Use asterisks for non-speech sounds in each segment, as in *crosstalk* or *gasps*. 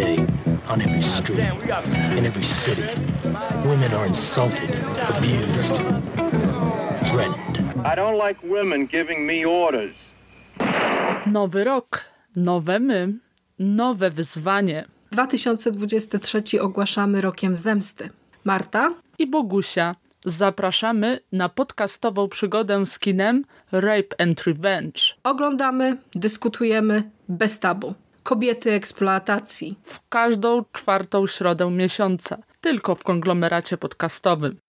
day, on every street, in every city, women are insulted, abused, threatened. I don't like women giving me orders. Nowy rok, nowe my, nowe wyzwanie. 2023 ogłaszamy rokiem zemsty. Marta i Bogusia. Zapraszamy na podcastową przygodę z kinem Rape and Revenge. Oglądamy, dyskutujemy bez tabu. Kobiety eksploatacji. W każdą czwartą środę miesiąca. Tylko w konglomeracie podcastowym.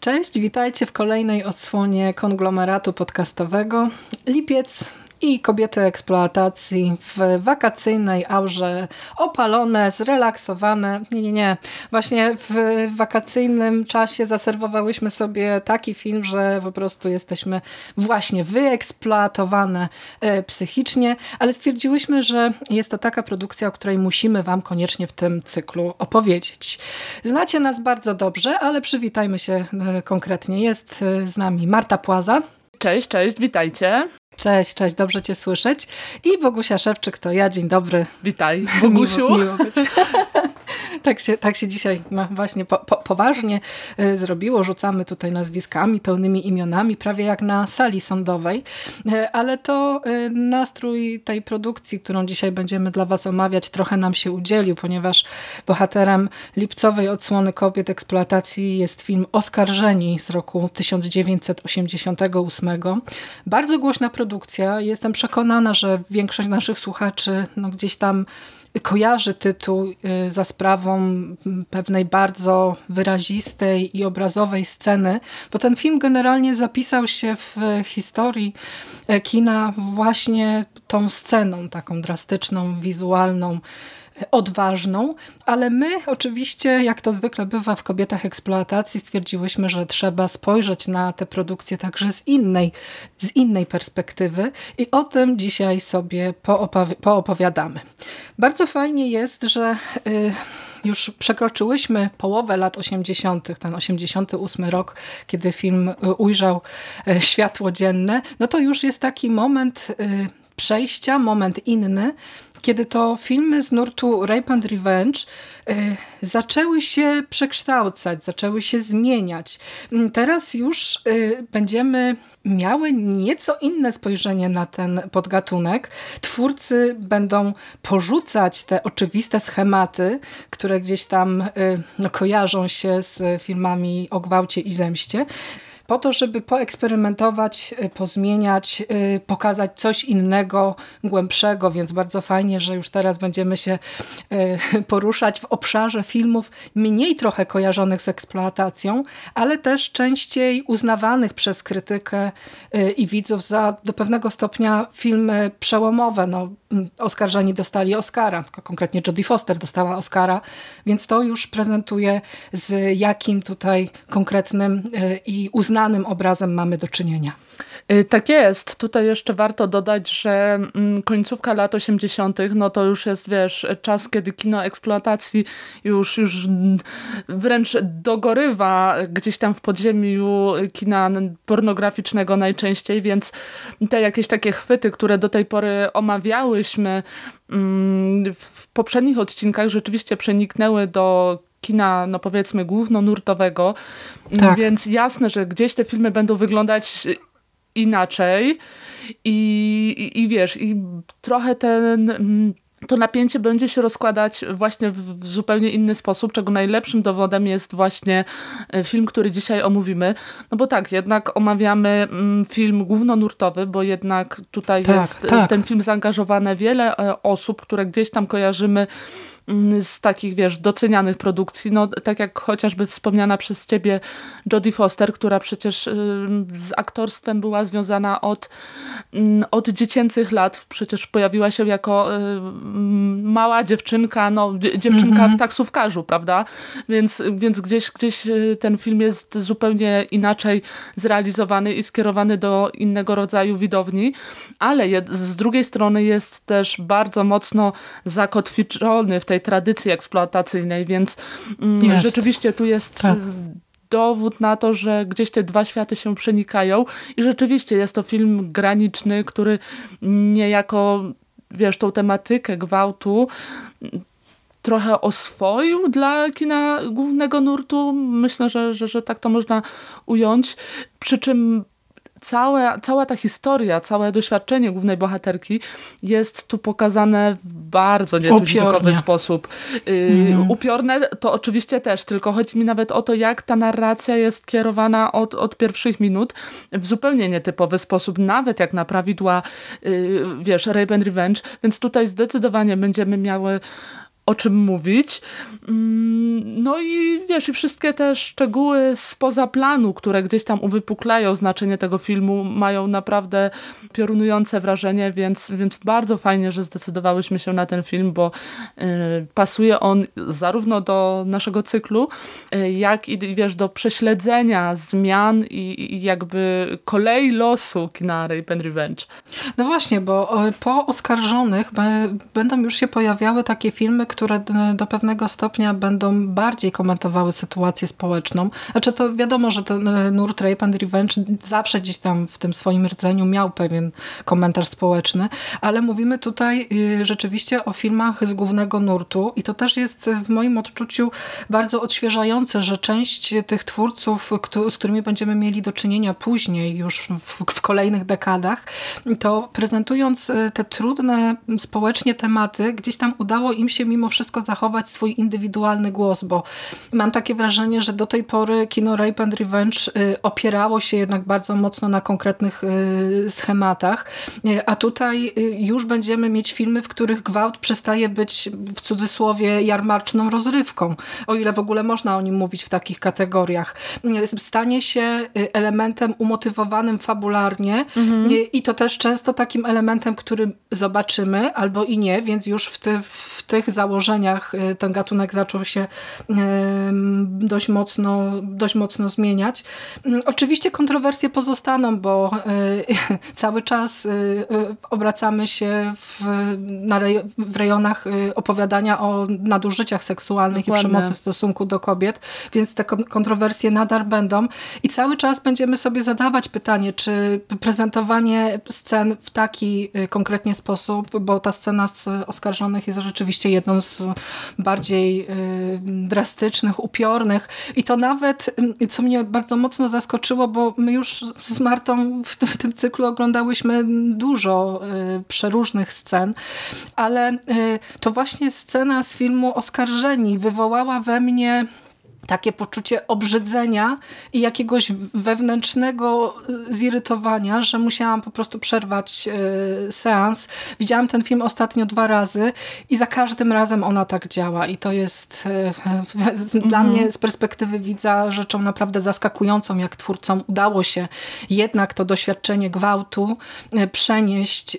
Cześć, witajcie w kolejnej odsłonie konglomeratu podcastowego. Lipiec i kobiety eksploatacji w wakacyjnej aurze opalone, zrelaksowane. Nie, nie, nie. Właśnie w wakacyjnym czasie zaserwowałyśmy sobie taki film, że po prostu jesteśmy właśnie wyeksploatowane e, psychicznie, ale stwierdziłyśmy, że jest to taka produkcja, o której musimy wam koniecznie w tym cyklu opowiedzieć. Znacie nas bardzo dobrze, ale przywitajmy się e, konkretnie. Jest e, z nami Marta Płaza. Cześć, cześć, witajcie. Cześć, cześć, dobrze Cię słyszeć. I Bogusia Szewczyk to ja, dzień dobry. Witaj, *laughs* Bogusiu. Miło, miło być. *laughs* tak, się, tak się dzisiaj no, właśnie po, po, poważnie y, zrobiło. Rzucamy tutaj nazwiskami, pełnymi imionami, prawie jak na sali sądowej. Y, ale to y, nastrój tej produkcji, którą dzisiaj będziemy dla Was omawiać, trochę nam się udzielił, ponieważ bohaterem lipcowej odsłony kobiet eksploatacji jest film Oskarżeni z roku 1988. Bardzo głośna produkcja. Jestem przekonana, że większość naszych słuchaczy no, gdzieś tam kojarzy tytuł y, za sprawą pewnej bardzo wyrazistej i obrazowej sceny, bo ten film generalnie zapisał się w historii e, kina właśnie tą sceną, taką drastyczną, wizualną, odważną, ale my oczywiście, jak to zwykle bywa w kobietach eksploatacji, stwierdziłyśmy, że trzeba spojrzeć na tę produkcję także z innej, z innej perspektywy i o tym dzisiaj sobie poopowiadamy. Bardzo fajnie jest, że y, już przekroczyłyśmy połowę lat 80., ten 88 rok, kiedy film y, ujrzał y, światło dzienne, no to już jest taki moment przejścia, moment inny, kiedy to filmy z nurtu Rape and Revenge y, zaczęły się przekształcać, zaczęły się zmieniać. Mm, teraz już y, będziemy miały nieco inne spojrzenie na ten podgatunek. Twórcy będą porzucać te oczywiste schematy, które gdzieś tam y, no, kojarzą się z filmami o gwałcie i zemście po to, żeby poeksperymentować, y, pozmieniać, y, pokazać coś innego, głębszego, więc bardzo fajnie, że już teraz będziemy się y, *laughs* poruszać w obszarze filmów mniej trochę kojarzonych z eksploatacją, ale też częściej uznawanych przez krytykę i widzów za do pewnego stopnia filmy przełomowe. No, oskarżeni dostali Oscara, konkretnie Jodie Foster dostała Oscara, więc to już prezentuje z jakim tutaj konkretnym i uznanym znanym obrazem mamy do czynienia. Y, tak jest. Tutaj jeszcze warto dodać, że mm, końcówka lat 80. no to już jest, wiesz, czas, kiedy kino eksploatacji już, już wręcz dogorywa gdzieś tam w podziemiu kina pornograficznego najczęściej, więc te jakieś takie chwyty, które do tej pory omawiałyśmy mm, w poprzednich odcinkach rzeczywiście przeniknęły do kina, no powiedzmy, głównonurtowego, tak. więc jasne, że gdzieś te filmy będą wyglądać inaczej i, i, i wiesz, i trochę ten mm, to napięcie będzie się rozkładać właśnie w, zupełnie inny sposób, czego najlepszym dowodem jest właśnie e, film, który dzisiaj omówimy. No bo tak, jednak omawiamy mm, film głównonurtowy, bo jednak tutaj tak, jest tak. ten film zaangażowane wiele e, osób, które gdzieś tam kojarzymy z takich, wiesz, docenianych produkcji, no tak jak chociażby wspomniana przez ciebie Jodie Foster, która przecież y, z aktorstwem była związana od, mm, od dziecięcych lat, przecież pojawiła się jako y, mm, mała dziewczynka, no dziewczynka w taksówkarzu, prawda? Więc, więc gdzieś, gdzieś ten film jest zupełnie inaczej zrealizowany i skierowany do innego rodzaju widowni, ale z drugiej strony jest też bardzo mocno zakotwiczony w tej tradycji eksploatacyjnej, więc mm, rzeczywiście tu jest tak. dowód na to, że gdzieś te dwa światy się przenikają i rzeczywiście jest to film graniczny, który niejako wiesz, tą tematykę gwałtu trochę oswoił dla kina głównego nurtu. Myślę, że, że, że tak to można ująć. Przy czym całe, cała ta historia, całe doświadczenie głównej bohaterki jest tu pokazane w bardzo nietuzinkowy sposób. Mm. Upiorne to oczywiście też, tylko chodzi mi nawet o to, jak ta narracja jest kierowana od, od pierwszych minut w zupełnie nietypowy sposób, nawet jak na prawidła, yy, wiesz, Rape and Revenge, więc tutaj zdecydowanie będziemy miały o czym mówić. Mm, no i wiesz, i wszystkie te szczegóły spoza planu, które gdzieś tam uwypuklają znaczenie tego filmu, mają naprawdę piorunujące wrażenie, więc, więc bardzo fajnie, że zdecydowałyśmy się na ten film, bo y, pasuje on zarówno do naszego cyklu, y, jak i wiesz, do prześledzenia zmian i, i jakby kolei losu kina Rape and Revenge. No właśnie, bo po oskarżonych będą już się pojawiały takie filmy, które do pewnego stopnia będą bardziej komentowały sytuację społeczną. Znaczy to wiadomo, że ten e, nurt Rape and Revenge zawsze gdzieś tam w tym swoim rdzeniu miał pewien komentarz społeczny, ale mówimy tutaj y, rzeczywiście o filmach z głównego nurtu i to też jest w moim odczuciu bardzo odświeżające, że część tych twórców, z którymi będziemy mieli do czynienia później, już w kolejnych dekadach, to prezentując e, te trudne społecznie tematy, gdzieś tam udało im się mimo wszystko zachować swój indywidualny głos, bo mam takie wrażenie, że do tej pory kino Rape and Revenge y, opierało się jednak bardzo mocno na konkretnych y, schematach, y, a tutaj już będziemy mieć filmy, w których gwałt przestaje być w cudzysłowie jarmarczną rozrywką, o ile w ogóle można o nim mówić w takich kategoriach. Stanie się elementem umotywowanym fabularnie mhm. i to też często takim elementem, który zobaczymy albo i nie, więc już w, ty, w tych założeniach założeniach y, ten gatunek zaczął się dość mocno, dość mocno zmieniać. Mm, oczywiście kontrowersje pozostaną, bo y, *laughs* cały czas y, obracamy się w, na w rejonach opowiadania o nadużyciach seksualnych Dokładnie. i przemocy w stosunku do kobiet, więc te kontrowersje nadal będą i cały czas będziemy sobie zadawać pytanie, czy prezentowanie scen w taki konkretnie sposób, bo ta scena z oskarżonych jest rzeczywiście jedną z bardziej y, drastycznych, upiornych. I to nawet, y, co mnie bardzo mocno zaskoczyło, bo my już z Martą w tym cyklu oglądałyśmy dużo y, przeróżnych scen, ale to właśnie scena z filmu Oskarżeni wywołała we mnie takie poczucie obrzydzenia i jakiegoś wewnętrznego y, zirytowania, że musiałam po prostu przerwać y, seans. Widziałam ten film ostatnio dwa razy i za każdym razem ona tak działa i to jest y, *laughs* dla mhm. mnie z perspektywy widza rzeczą naprawdę zaskakującą, jak twórcom udało się jednak to doświadczenie gwałtu przenieść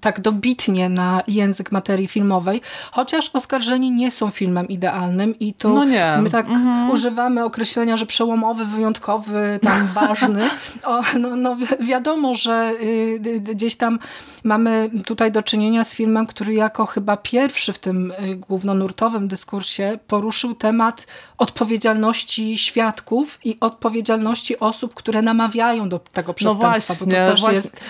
tak dobitnie na język materii filmowej, chociaż Oskarżeni nie są filmem idealnym i to no nie. my tak mhm. używamy określenia, że przełomowy, wyjątkowy, tam ważny. *laughs* O, no, no wiadomo, że y, gdzieś tam mamy tutaj do czynienia z filmem, który jako chyba pierwszy w tym y, głównonurtowym dyskursie poruszył temat odpowiedzialności świadków i odpowiedzialności osób, które namawiają do tego przestępstwa, no właśnie, bo to też właśnie, jest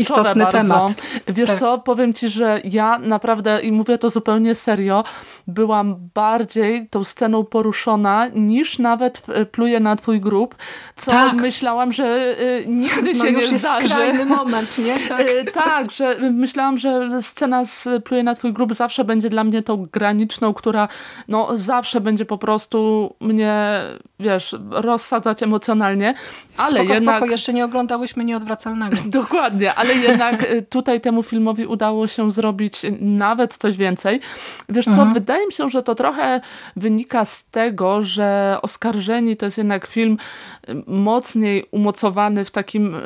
istotny bardzo. temat. Wiesz tak. co, powiem ci, że ja naprawdę, i mówię to zupełnie serio, byłam bardziej tą sceną poruszona niż nawet pluje na twój grób, co tak. myślałam, że y, nigdy no się już nie jest zdarzy. skrajny moment, nie? Tak. *laughs* Y, tak, że myślałam, że scena z pluje na twój grób zawsze będzie dla mnie tą graniczną, która no zawsze będzie po prostu mnie, wiesz, rozsadzać emocjonalnie, ale spoko, jednak... Spoko, jeszcze nie oglądałyśmy Nieodwracalnego. *laughs* Dokładnie, ale jednak y, tutaj temu filmowi udało się zrobić nawet coś więcej. Wiesz co, mhm. wydaje mi się, że to trochę wynika z tego, że Oskarżeni to jest jednak film mocniej umocowany w takim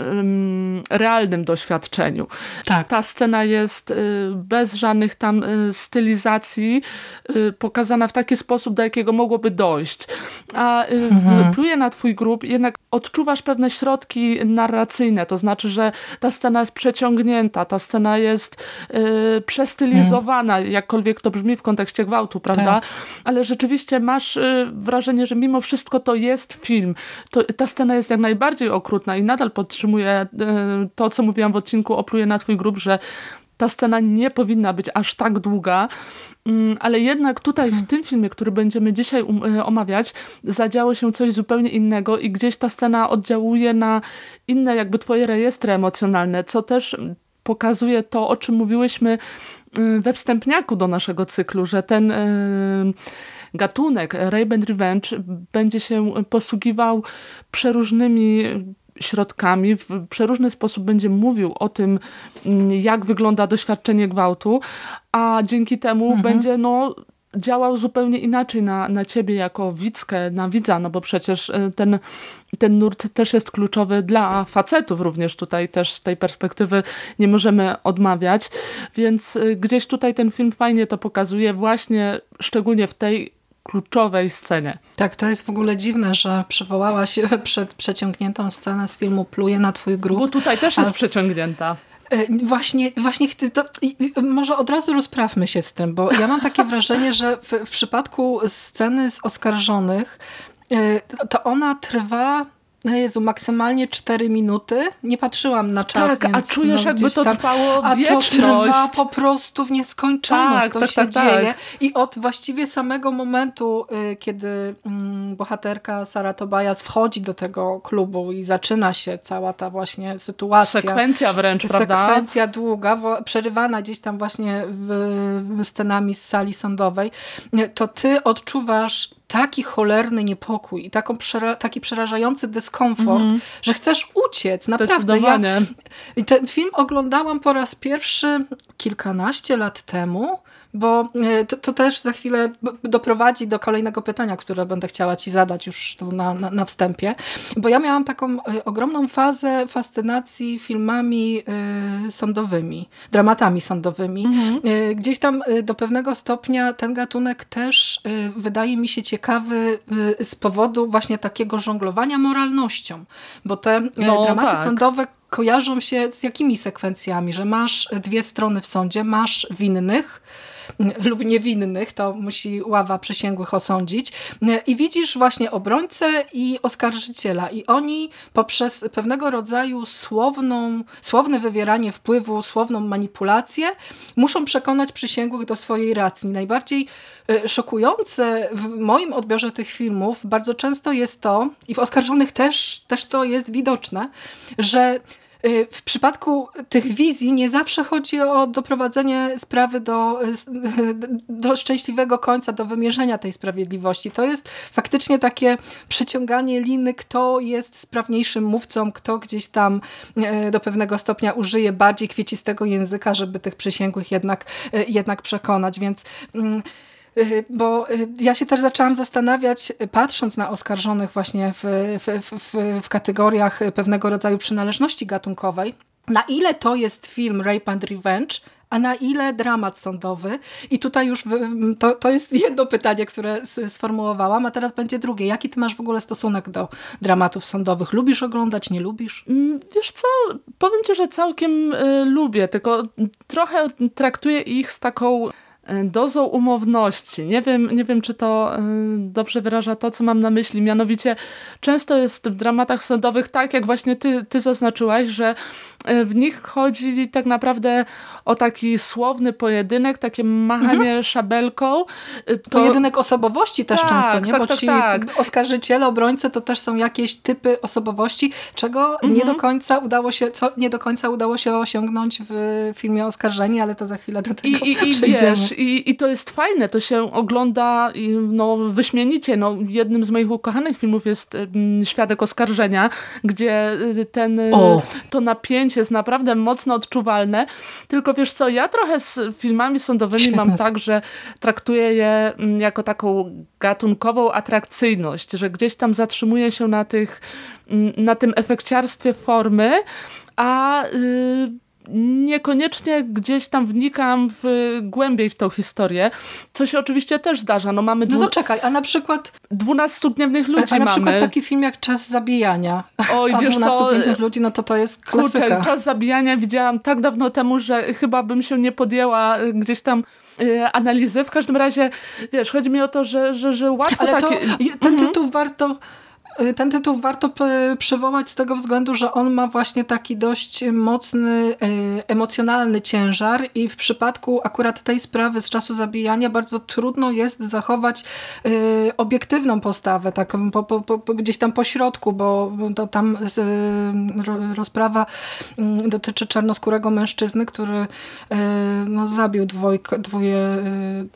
realnym doświadczeniu. Tak. Ta scena jest y, bez żadnych tam y, stylizacji y, pokazana w taki sposób, do jakiego mogłoby dojść. A mhm. pluje na twój grób, jednak odczuwasz pewne środki narracyjne, to znaczy, że ta scena jest przeciągnięta, ta scena jest przestylizowana, mhm. jakkolwiek to brzmi w kontekście gwałtu, prawda? Tak. Ale rzeczywiście masz wrażenie, że mimo wszystko to jest film. To, ta scena jest jak najbardziej okrutna i nadal podtrzymuję to, co mówiłam w odcinku Opluję na twój grób, że ta scena nie powinna być aż tak długa, mm, ale jednak tutaj w tym filmie, który będziemy dzisiaj um, e, omawiać, zadziało się coś zupełnie innego i gdzieś ta scena oddziałuje na inne jakby twoje rejestry emocjonalne, co też pokazuje to, o czym mówiłyśmy e, we wstępniaku do naszego cyklu, że ten e, gatunek. Rape Revenge będzie się posługiwał przeróżnymi środkami, w przeróżny sposób będzie mówił o tym, mm, jak wygląda doświadczenie gwałtu, a dzięki temu mhm. będzie no, działał zupełnie inaczej na, na ciebie jako widzkę, na widza, no bo przecież e, ten, ten nurt też jest kluczowy dla facetów również tutaj też z tej perspektywy nie możemy odmawiać, więc e, gdzieś tutaj ten film fajnie to pokazuje właśnie szczególnie w tej kluczowej scenie. Tak, to jest w ogóle dziwne, że przywołałaś *laughs* przed przeciągniętą scenę z filmu Pluje na twój grób. Bo tutaj też jest z... przeciągnięta. E, właśnie, właśnie to, może od razu rozprawmy się z tym, bo ja mam takie *laughs* wrażenie, że w, w przypadku sceny z oskarżonych e, to ona trwa no Jezu, maksymalnie 4 minuty. Nie patrzyłam na czas. Tak, a czujesz no, jakby to tam, trwało a wieczność. to trwa po prostu w nieskończoność. Tak, to tak, się tak, dzieje. Tak. I od właściwie samego momentu, y, kiedy y, bohaterka Sara Tobias wchodzi do tego klubu i zaczyna się cała ta właśnie sytuacja. Sekwencja wręcz, prawda? Sekwencja długa, przerywana gdzieś tam właśnie w, scenami z sali sądowej. To ty odczuwasz taki cholerny niepokój i taką przera taki przerażający dyskomfort, mm -hmm. że chcesz uciec. Naprawdę. Ja, ten film oglądałam po raz pierwszy kilkanaście lat temu bo e, to, to, też za chwilę doprowadzi do kolejnego pytania, które będę chciała Ci zadać już tu na, na, na wstępie, bo ja miałam taką e, ogromną fazę fascynacji filmami y, sądowymi, dramatami sądowymi. Mhm. Gdzieś tam do pewnego stopnia ten gatunek też wydaje mi się ciekawy z powodu właśnie takiego żonglowania moralnością, bo te no, dramaty tak. sądowe kojarzą się z jakimi sekwencjami, że masz dwie strony w sądzie, masz winnych, *laughs* lub niewinnych, to musi ława przysięgłych osądzić. I widzisz właśnie obrońcę i oskarżyciela i oni poprzez pewnego rodzaju słowną, słowne wywieranie wpływu, słowną manipulację muszą przekonać przysięgłych do swojej racji. Najbardziej e, szokujące w moim odbiorze tych filmów bardzo często jest to, i w oskarżonych też, też to jest widoczne, że w przypadku tych wizji nie zawsze chodzi o doprowadzenie sprawy do, y, *laughs* do szczęśliwego końca, do wymierzenia tej sprawiedliwości. To jest faktycznie takie przeciąganie liny, kto jest sprawniejszym mówcą, kto gdzieś tam y, do pewnego stopnia użyje bardziej kwiecistego języka, żeby tych przysięgłych jednak, jednak przekonać. Więc mm, Y, bo y, ja się też zaczęłam zastanawiać, patrząc na oskarżonych właśnie w, w, w, w kategoriach pewnego rodzaju przynależności gatunkowej, na ile to jest film Rape and Revenge, a na ile dramat sądowy? I tutaj już to, to jest *laughs* jedno pytanie, które sformułowałam, a teraz będzie drugie. Jaki ty masz w ogóle stosunek do dramatów sądowych? Lubisz oglądać, nie lubisz? Mm, wiesz co, powiem ci, że całkiem y, lubię, tylko trochę traktuję ich z taką dozą umowności. Nie wiem, nie wiem, czy to e, dobrze wyraża to, co mam na myśli. Mianowicie często jest w dramatach sądowych tak, jak właśnie ty, ty zaznaczyłaś, że e, w nich chodzi tak naprawdę o taki słowny pojedynek, takie machanie mhm. szabelką. To... Pojedynek osobowości też tak, często, nie? Tak, Bo tak, ci tak. oskarżyciele, obrońcy to też są jakieś typy osobowości, czego mhm. nie do końca udało się, co nie do końca udało się osiągnąć w filmie Oskarżeni, ale to za chwilę do tego I, i, i przejdziemy. Wiesz, i, i to jest fajne, to się ogląda no, wyśmienicie. No, jednym z moich ukochanych filmów jest Świadek Oskarżenia, gdzie y, ten, y, to napięcie jest naprawdę mocno odczuwalne. Tylko wiesz co, ja trochę z filmami sądowymi Świetne. mam tak, że traktuję je jako taką gatunkową atrakcyjność, że gdzieś tam zatrzymuję się na tych na tym efekciarstwie formy, a y, niekoniecznie gdzieś tam wnikam w, głębiej w tą historię, co się oczywiście też zdarza. No, mamy no zaczekaj, a na przykład... Dwunastodniewnych ludzi A na mamy. przykład taki film jak Czas zabijania. Oj, *laughs* a wiesz dwunastodniewnych ludzi, no to to jest klasyka. Kurczę, Czas zabijania widziałam tak dawno temu, że chyba bym się nie podjęła gdzieś tam y, analizy. W każdym razie, wiesz, chodzi mi o to, że, że, że łatwo Ale takie... Ten mhm. tytuł warto Y, ten tytuł warto przywołać z tego względu, że on ma właśnie taki dość mocny, y, emocjonalny ciężar i w przypadku akurat tej sprawy z czasu zabijania bardzo trudno jest zachować y, obiektywną postawę, taką po, po, po, gdzieś tam po środku, bo to tam rozprawa mm, dotyczy czarnoskórego mężczyzny, który no, zabił dwojk, dwoje,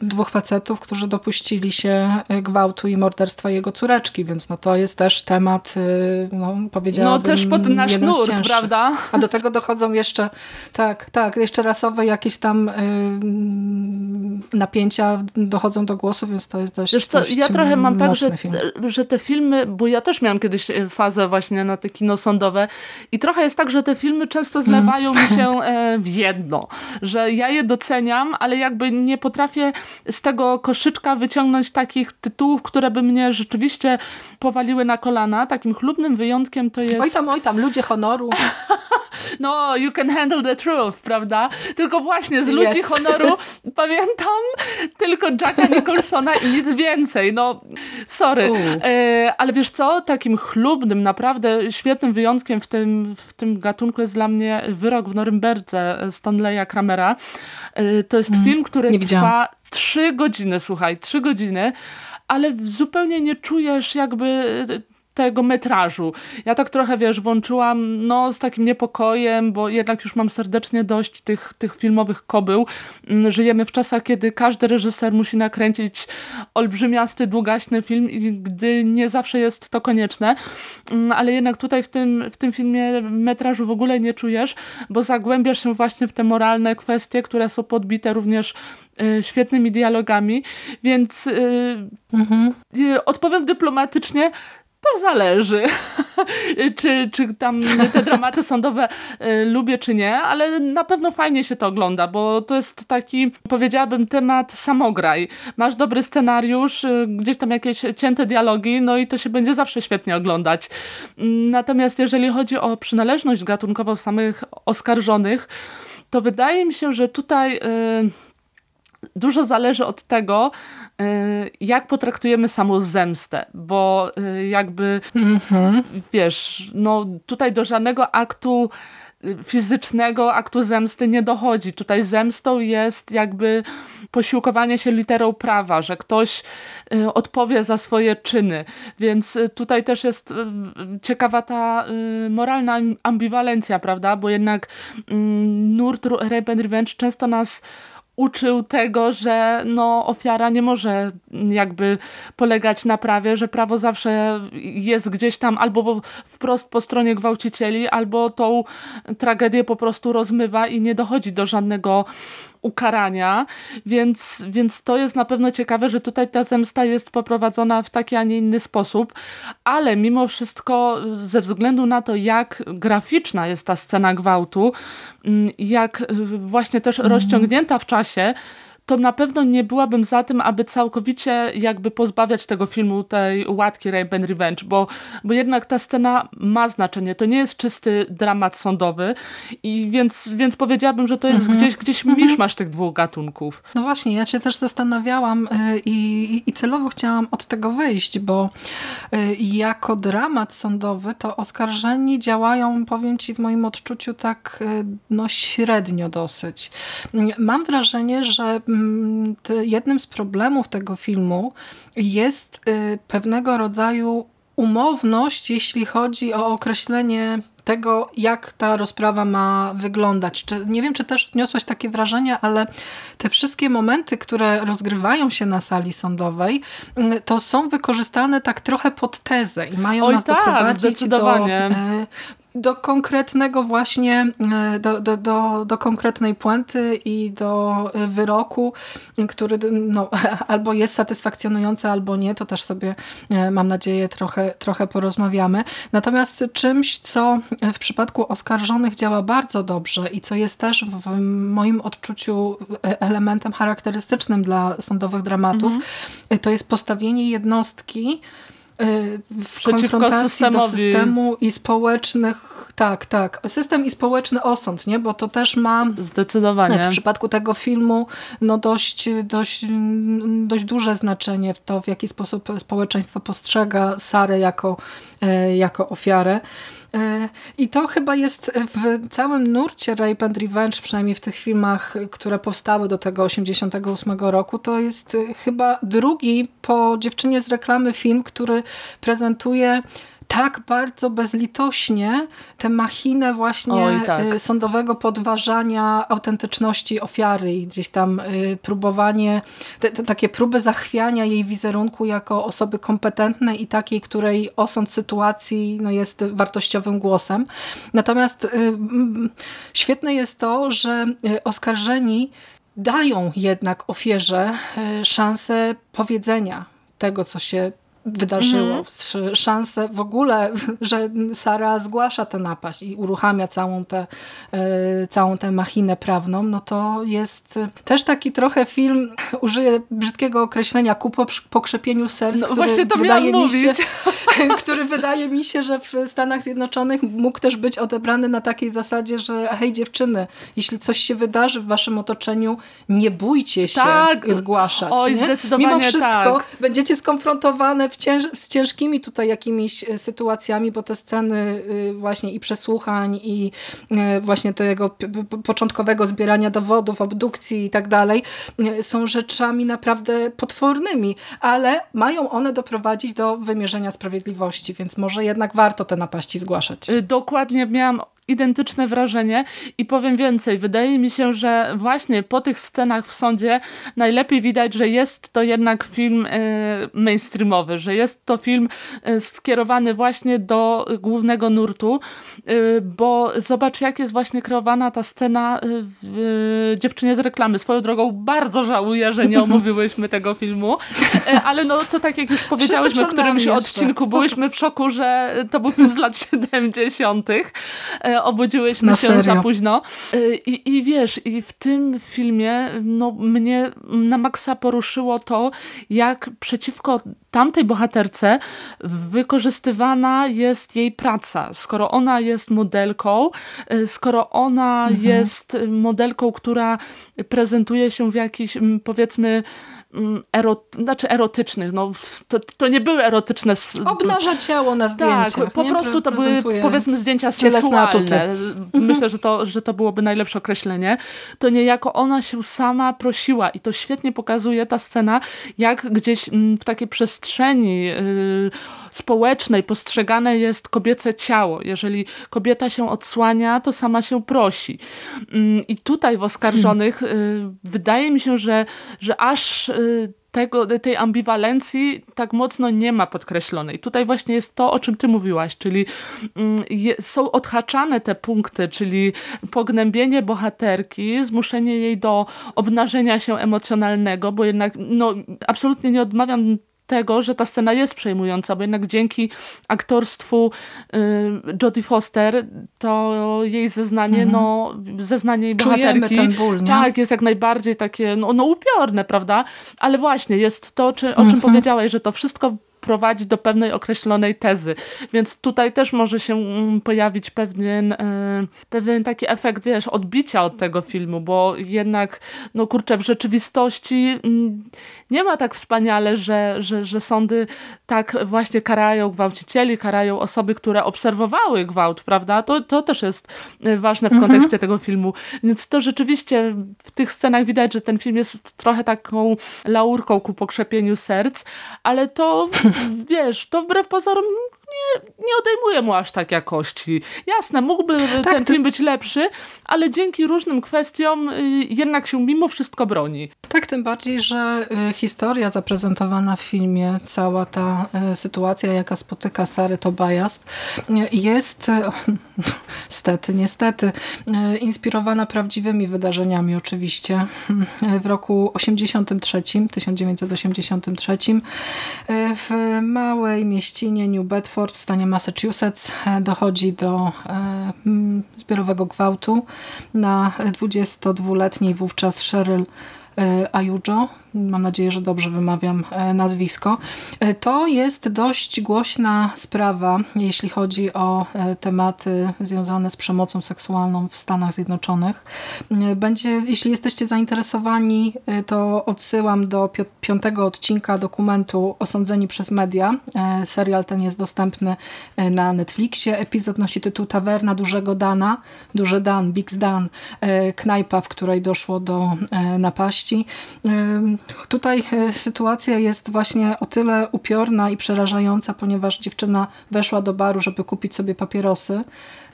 dwóch facetów, którzy dopuścili się gwałtu i morderstwa jego córeczki, więc no to jest też też temat, y, no powiedziałabym, No też pod nasz nurt, prawda? A do tego dochodzą jeszcze, tak, tak, jeszcze rasowe jakieś tam y, napięcia dochodzą do głosu, więc to jest dość, Wiesz co, dość Ja trochę mam tak, że, że te filmy, bo ja też miałam kiedyś y, fazę właśnie na te kino sądowe i trochę jest tak, że te filmy często mm. zlewają mm. mi się e, w jedno, że ja je doceniam, ale jakby nie potrafię z tego koszyczka wyciągnąć takich tytułów, które by mnie rzeczywiście powaliły na kolana. Takim chlubnym wyjątkiem to jest... Oj tam, oj tam, ludzie honoru. *laughs* no, you can handle the truth, prawda? Tylko właśnie z ludzi yes. honoru *laughs* pamiętam tylko Jacka Nicholsona i nic więcej. No, sorry. E, ale wiesz co? Takim chlubnym, naprawdę świetnym wyjątkiem w tym, w tym gatunku jest dla mnie Wyrok w Norymberdze Stanleya Kramera. E, to jest mm, film, który trwa trzy godziny, słuchaj, trzy godziny ale zupełnie nie czujesz jakby tego metrażu. Ja tak trochę, wiesz, włączyłam no, z takim niepokojem, bo jednak już mam serdecznie dość tych, tych filmowych kobył. Mm, żyjemy w czasach, kiedy każdy reżyser musi nakręcić olbrzymiasty, długaśny film i gdy nie zawsze jest to konieczne. Mm, ale jednak tutaj w tym, w tym filmie metrażu w ogóle nie czujesz, bo zagłębiasz się właśnie w te moralne kwestie, które są podbite również y, świetnymi dialogami, więc y, mhm. odpowiem dyplomatycznie, to zależy, *laughs* czy, czy tam te dramaty sądowe y, lubię, czy nie, ale na pewno fajnie się to ogląda, bo to jest taki, powiedziałabym, temat samograj. Masz dobry scenariusz, y, gdzieś tam jakieś cięte dialogi, no i to się będzie zawsze świetnie oglądać. Natomiast jeżeli chodzi o przynależność gatunkową samych oskarżonych, to wydaje mi się, że tutaj... Y, dużo zależy od tego, y, jak potraktujemy samą zemstę, bo y, jakby, mhm. wiesz, no tutaj do żadnego aktu y, fizycznego aktu zemsty nie dochodzi. Tutaj zemstą jest jakby posiłkowanie się literą prawa, że ktoś odpowie za swoje czyny. Więc tutaj też jest ciekawa ta moralna ambiwalencja, prawda? Bo jednak mm, nurt Rape and Revenge często nas uczył tego, że no, ofiara nie może jakby polegać na prawie, że prawo zawsze jest gdzieś tam albo wprost po stronie gwałcicieli, albo tą tragedię po prostu rozmywa i nie dochodzi do żadnego ukarania, więc, więc to jest na pewno ciekawe, że tutaj ta zemsta jest poprowadzona w taki, a nie inny sposób, ale mimo wszystko ze względu na to, jak graficzna jest ta scena gwałtu, mm, jak właśnie też mhm. rozciągnięta w czasie, to na pewno nie byłabym za tym, aby całkowicie jakby pozbawiać tego filmu tej łatki Rape and Revenge, bo, bo jednak ta scena ma znaczenie. To nie jest czysty dramat sądowy i więc, więc powiedziałabym, że to jest mhm. gdzieś, gdzieś mhm. miszmasz tych dwóch gatunków. No właśnie, ja się też zastanawiałam y, i, i celowo chciałam od tego wyjść, bo y, jako dramat sądowy to oskarżeni działają, powiem ci w moim odczuciu tak y, no średnio dosyć. Mam wrażenie, że jednym z problemów tego filmu jest y, pewnego rodzaju umowność, jeśli chodzi o określenie tego, jak ta rozprawa ma wyglądać. Czy, nie wiem, czy też odniosłaś takie wrażenie, ale te wszystkie momenty, które rozgrywają się na sali sądowej, mm, to są wykorzystane tak trochę pod tezę i mają Oj, nas tak, doprowadzić do, do konkretnego właśnie, e, do, do, do, do konkretnej puenty i do e, wyroku, który no, *laughs* albo jest satysfakcjonujący, albo nie, to też sobie e, mam nadzieję trochę, trochę porozmawiamy. Natomiast czymś, co w przypadku oskarżonych działa bardzo dobrze i co jest też w moim odczuciu elementem charakterystycznym dla sądowych dramatów, mhm. to jest postawienie jednostki w Przeciwko konfrontacji systemowi. do systemu i społecznych, tak, tak, system i społeczny osąd, nie? bo to też ma Zdecydowanie. w przypadku tego filmu no dość, dość, dość duże znaczenie w to, w jaki sposób społeczeństwo postrzega Sarę jako, y, jako ofiarę. E, I to chyba jest w całym nurcie Rape and Revenge, przynajmniej w tych filmach, które powstały do tego 88 roku, to jest chyba drugi po Dziewczynie z reklamy film, który prezentuje tak bardzo bezlitośnie tę machinę właśnie Oj, tak. Y, sądowego podważania autentyczności ofiary i gdzieś tam y, próbowanie, te, te, takie próby zachwiania jej wizerunku jako osoby kompetentnej i takiej, której osąd sytuacji no, jest wartościowym głosem. Natomiast y, świetne jest to, że oskarżeni dają jednak ofierze szansę powiedzenia tego, co się wydarzyło. Mhm. Szansę w ogóle, *laughs* że Sara zgłasza tę napaść i uruchamia całą tę, e, całą tę machinę prawną, no to jest też taki trochę film, *laughs* użyję brzydkiego określenia, ku pokrzepieniu serc, no, który, wydaje mi się, *laughs* który wydaje mi się, że w Stanach Zjednoczonych mógł też być odebrany na takiej zasadzie, że hej dziewczyny, jeśli coś się wydarzy w waszym otoczeniu, nie bójcie się tak. zgłaszać. Oj, nie? zdecydowanie Mimo wszystko tak. będziecie skonfrontowane cięż, z ciężkimi tutaj jakimiś e, sytuacjami, bo te sceny y, właśnie i przesłuchań i e, właśnie tego początkowego zbierania dowodów, obdukcji i tak dalej e, są rzeczami naprawdę potwornymi, ale mają one doprowadzić do wymierzenia sprawiedliwości, więc może jednak warto te napaści zgłaszać. Y, dokładnie miałam identyczne wrażenie i powiem więcej, wydaje mi się, że właśnie po tych scenach w sądzie najlepiej widać, że jest to jednak film e, mainstreamowy, że jest to film e, skierowany właśnie do głównego nurtu, e, bo zobacz jak jest właśnie kreowana ta scena w Dziewczynie z reklamy. Swoją drogą bardzo żałuję, że nie *laughs* omówiłyśmy tego filmu, ale no to tak jak już powiedziałyśmy w którymś odcinku, byłyśmy w szoku, że to był film z lat 70 obudziłyśmy Na się serio? za późno. Y, I, I wiesz, i w tym filmie no, mnie na maksa poruszyło to, jak przeciwko tamtej bohaterce wykorzystywana jest jej praca. Skoro ona jest modelką, y, skoro ona mhm. jest modelką, która prezentuje się w jakiś powiedzmy erot, znaczy erotycznych. No, to, to nie były erotyczne... Obnaża ciało na zdjęciach. Tak, po nie? prostu to były powiedzmy zdjęcia sensualne. Mhm. Myślę, że to, że to byłoby najlepsze określenie. To niejako ona się sama prosiła i to świetnie pokazuje ta scena, jak gdzieś mm, w takiej przestrzeni yy, społecznej postrzegane jest kobiece ciało. Jeżeli kobieta się odsłania, to sama się prosi. Mm, I tutaj w oskarżonych hmm. wydaje mi się, że, że aż y, tego, tej ambiwalencji tak mocno nie ma podkreślonej. Tutaj właśnie jest to, o czym ty mówiłaś, czyli mm, je, są odhaczane te punkty, czyli pognębienie bohaterki, zmuszenie jej do obnażenia się emocjonalnego, bo jednak no, absolutnie nie odmawiam tego, że ta scena jest przejmująca, bo jednak dzięki aktorstwu y, Jodie Foster to jej zeznanie, mhm. no zeznanie jej bohaterki ten ból, nie? tak, jest jak najbardziej takie no, no upiorne, prawda? Ale właśnie jest to, czy, o czym mhm. powiedziałeś, że to wszystko prowadzi do pewnej określonej tezy. Więc tutaj też może się mm, pojawić pewien, e, pewien taki efekt, wiesz, odbicia od tego filmu, bo jednak, no kurczę, w rzeczywistości mm, nie ma tak wspaniale, że, że, że sądy tak właśnie karają gwałcicieli, karają osoby, które obserwowały gwałt, prawda? To, to też jest e, ważne w mhm. kontekście tego filmu. Więc to rzeczywiście w tych scenach widać, że ten film jest trochę taką laurką ku pokrzepieniu serc, ale to *laughs* wiesz, to wbrew pozorom nie, nie odejmuje mu aż tak jakości. Jasne, mógłby tak, ten film być lepszy, ale dzięki różnym kwestiom y, jednak się mimo wszystko broni. Tak, tym bardziej, że y, historia zaprezentowana w filmie, cała ta y, sytuacja, jaka spotyka Sary Tobias, jest stety, *laughs* niestety, inspirowana prawdziwymi wydarzeniami oczywiście. W roku 83, 1983 w małej mieścinie New Bedford w stanie Massachusetts e, dochodzi do e, zbiorowego gwałtu na 22-letniej wówczas Cheryl e, Ayujo, mam nadzieję, że dobrze wymawiam e, nazwisko. E, to jest dość głośna sprawa, jeśli chodzi o e, tematy związane z przemocą seksualną w Stanach Zjednoczonych. Będzie, jeśli jesteście zainteresowani, to odsyłam do piątego odcinka dokumentu Osądzeni przez media. Serial ten jest dostępny na Netflixie. Epizod nosi tytuł Tawerna Dużego Dana, Duży Dan, Big Dan, knajpa, w której doszło do napaści. Tutaj e, sytuacja jest właśnie o tyle upiorna i przerażająca, ponieważ dziewczyna weszła do baru, żeby kupić sobie papierosy.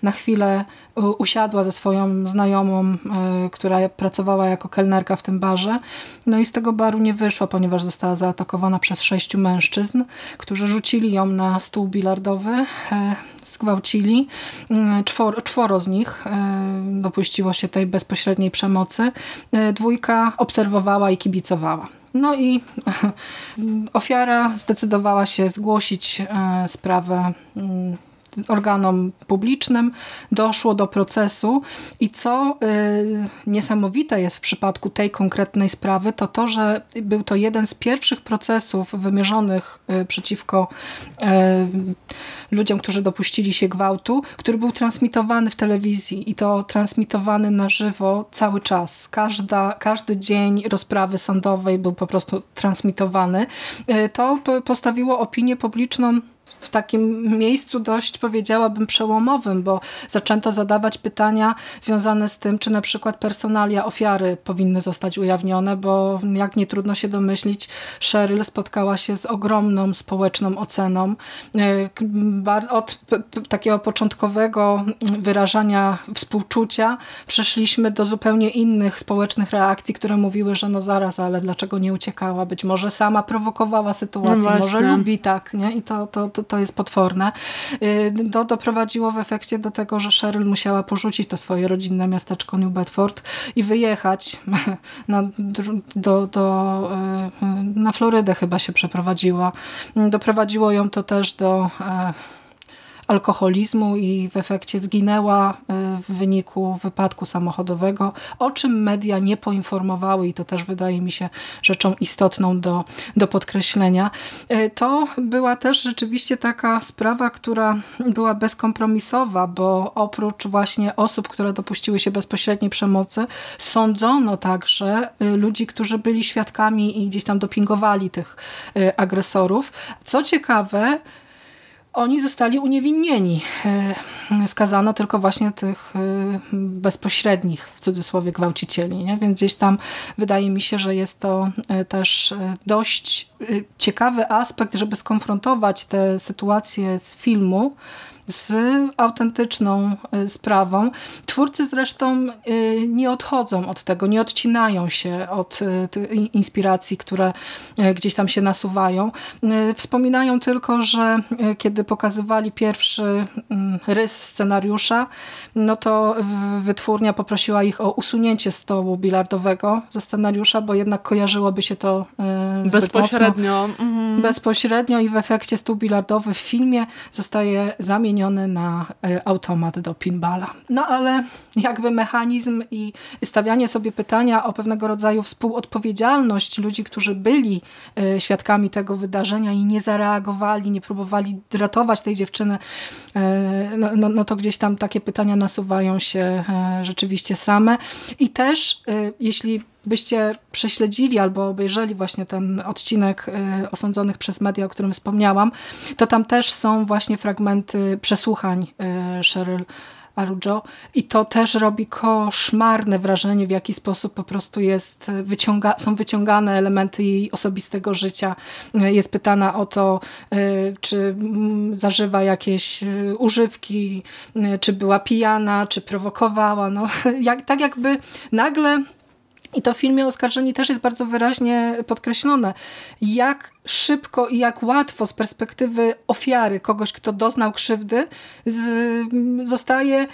Na chwilę usiadła ze swoją znajomą, e, która pracowała jako kelnerka w tym barze. No i z tego baru nie wyszła, ponieważ została zaatakowana przez sześciu mężczyzn, którzy rzucili ją na stół bilardowy, e, zgwałcili. Czworo, czworo z nich dopuściło się tej bezpośredniej przemocy. Dwójka obserwowała i kibicowała. No i *laughs* ofiara zdecydowała się zgłosić e, sprawę mm, organom publicznym, doszło do procesu i co y, niesamowite jest w przypadku tej konkretnej sprawy, to to, że był to jeden z pierwszych procesów wymierzonych y, przeciwko y, ludziom, którzy dopuścili się gwałtu, który był transmitowany w telewizji i to transmitowany na żywo cały czas. Każda, każdy dzień rozprawy sądowej był po prostu transmitowany. To postawiło opinię publiczną w takim miejscu dość powiedziałabym przełomowym, bo zaczęto zadawać pytania związane z tym, czy na przykład personalia ofiary powinny zostać ujawnione, bo jak nie trudno się domyślić, Cheryl spotkała się z ogromną społeczną oceną. E, od takiego początkowego wyrażania współczucia przeszliśmy do zupełnie innych społecznych reakcji, które mówiły, że no zaraz, ale dlaczego nie uciekała? Być może sama prowokowała sytuację, no może lubi tak, nie? I to, to, to, to jest potworne. Y, to doprowadziło w efekcie do tego, że Cheryl musiała porzucić to swoje rodzinne miasteczko New Bedford i wyjechać *laughs* na, do, do, y, na Florydę chyba się przeprowadziła. Doprowadziło ją to też do e, alkoholizmu i w efekcie zginęła e, w wyniku wypadku samochodowego, o czym media nie poinformowały i to też wydaje mi się rzeczą istotną do, do podkreślenia. E, to była też rzeczywiście taka sprawa, która była bezkompromisowa, bo oprócz właśnie osób, które dopuściły się bezpośredniej przemocy, sądzono także e, ludzi, którzy byli świadkami i gdzieś tam dopingowali tych agresorów. Co ciekawe, oni zostali uniewinnieni. E, skazano tylko właśnie tych e, bezpośrednich, w cudzysłowie, gwałcicieli. Nie? Więc gdzieś tam wydaje mi się, że jest to e, też dość ciekawy aspekt, żeby skonfrontować te sytuacje z filmu z autentyczną y, sprawą. Twórcy zresztą y, nie odchodzą od tego, nie odcinają się od y, inspiracji, które gdzieś tam się nasuwają. Wspominają tylko, że kiedy pokazywali pierwszy mm, rys scenariusza, no to wytwórnia poprosiła ich o usunięcie stołu bilardowego ze scenariusza, bo jednak kojarzyłoby się to bezpośrednio. Mhm. Bezpośrednio i w efekcie stół bilardowy w filmie zostaje zamieniony zamieniony na e, automat do pinballa. No ale jakby mechanizm i stawianie sobie pytania o pewnego rodzaju współodpowiedzialność ludzi, którzy byli e, świadkami tego wydarzenia i nie zareagowali, nie próbowali ratować tej dziewczyny, e, no, no, no to gdzieś tam takie pytania nasuwają się rzeczywiście same. I też jeśli byście prześledzili albo obejrzeli właśnie ten odcinek y, osądzonych przez media, o którym wspomniałam, to tam też są właśnie fragmenty przesłuchań y, Cheryl Arujo i to też robi koszmarne wrażenie, w jaki sposób po prostu jest wyciąga, są wyciągane elementy jej osobistego życia. Jest pytana o to, czy mm, zażywa jakieś używki, czy była pijana, czy prowokowała. No, *laughs* jak, tak jakby nagle i to w filmie Oskarżeni też jest bardzo wyraźnie podkreślone, jak szybko i jak łatwo z perspektywy ofiary, kogoś, kto doznał krzywdy, z, zostaje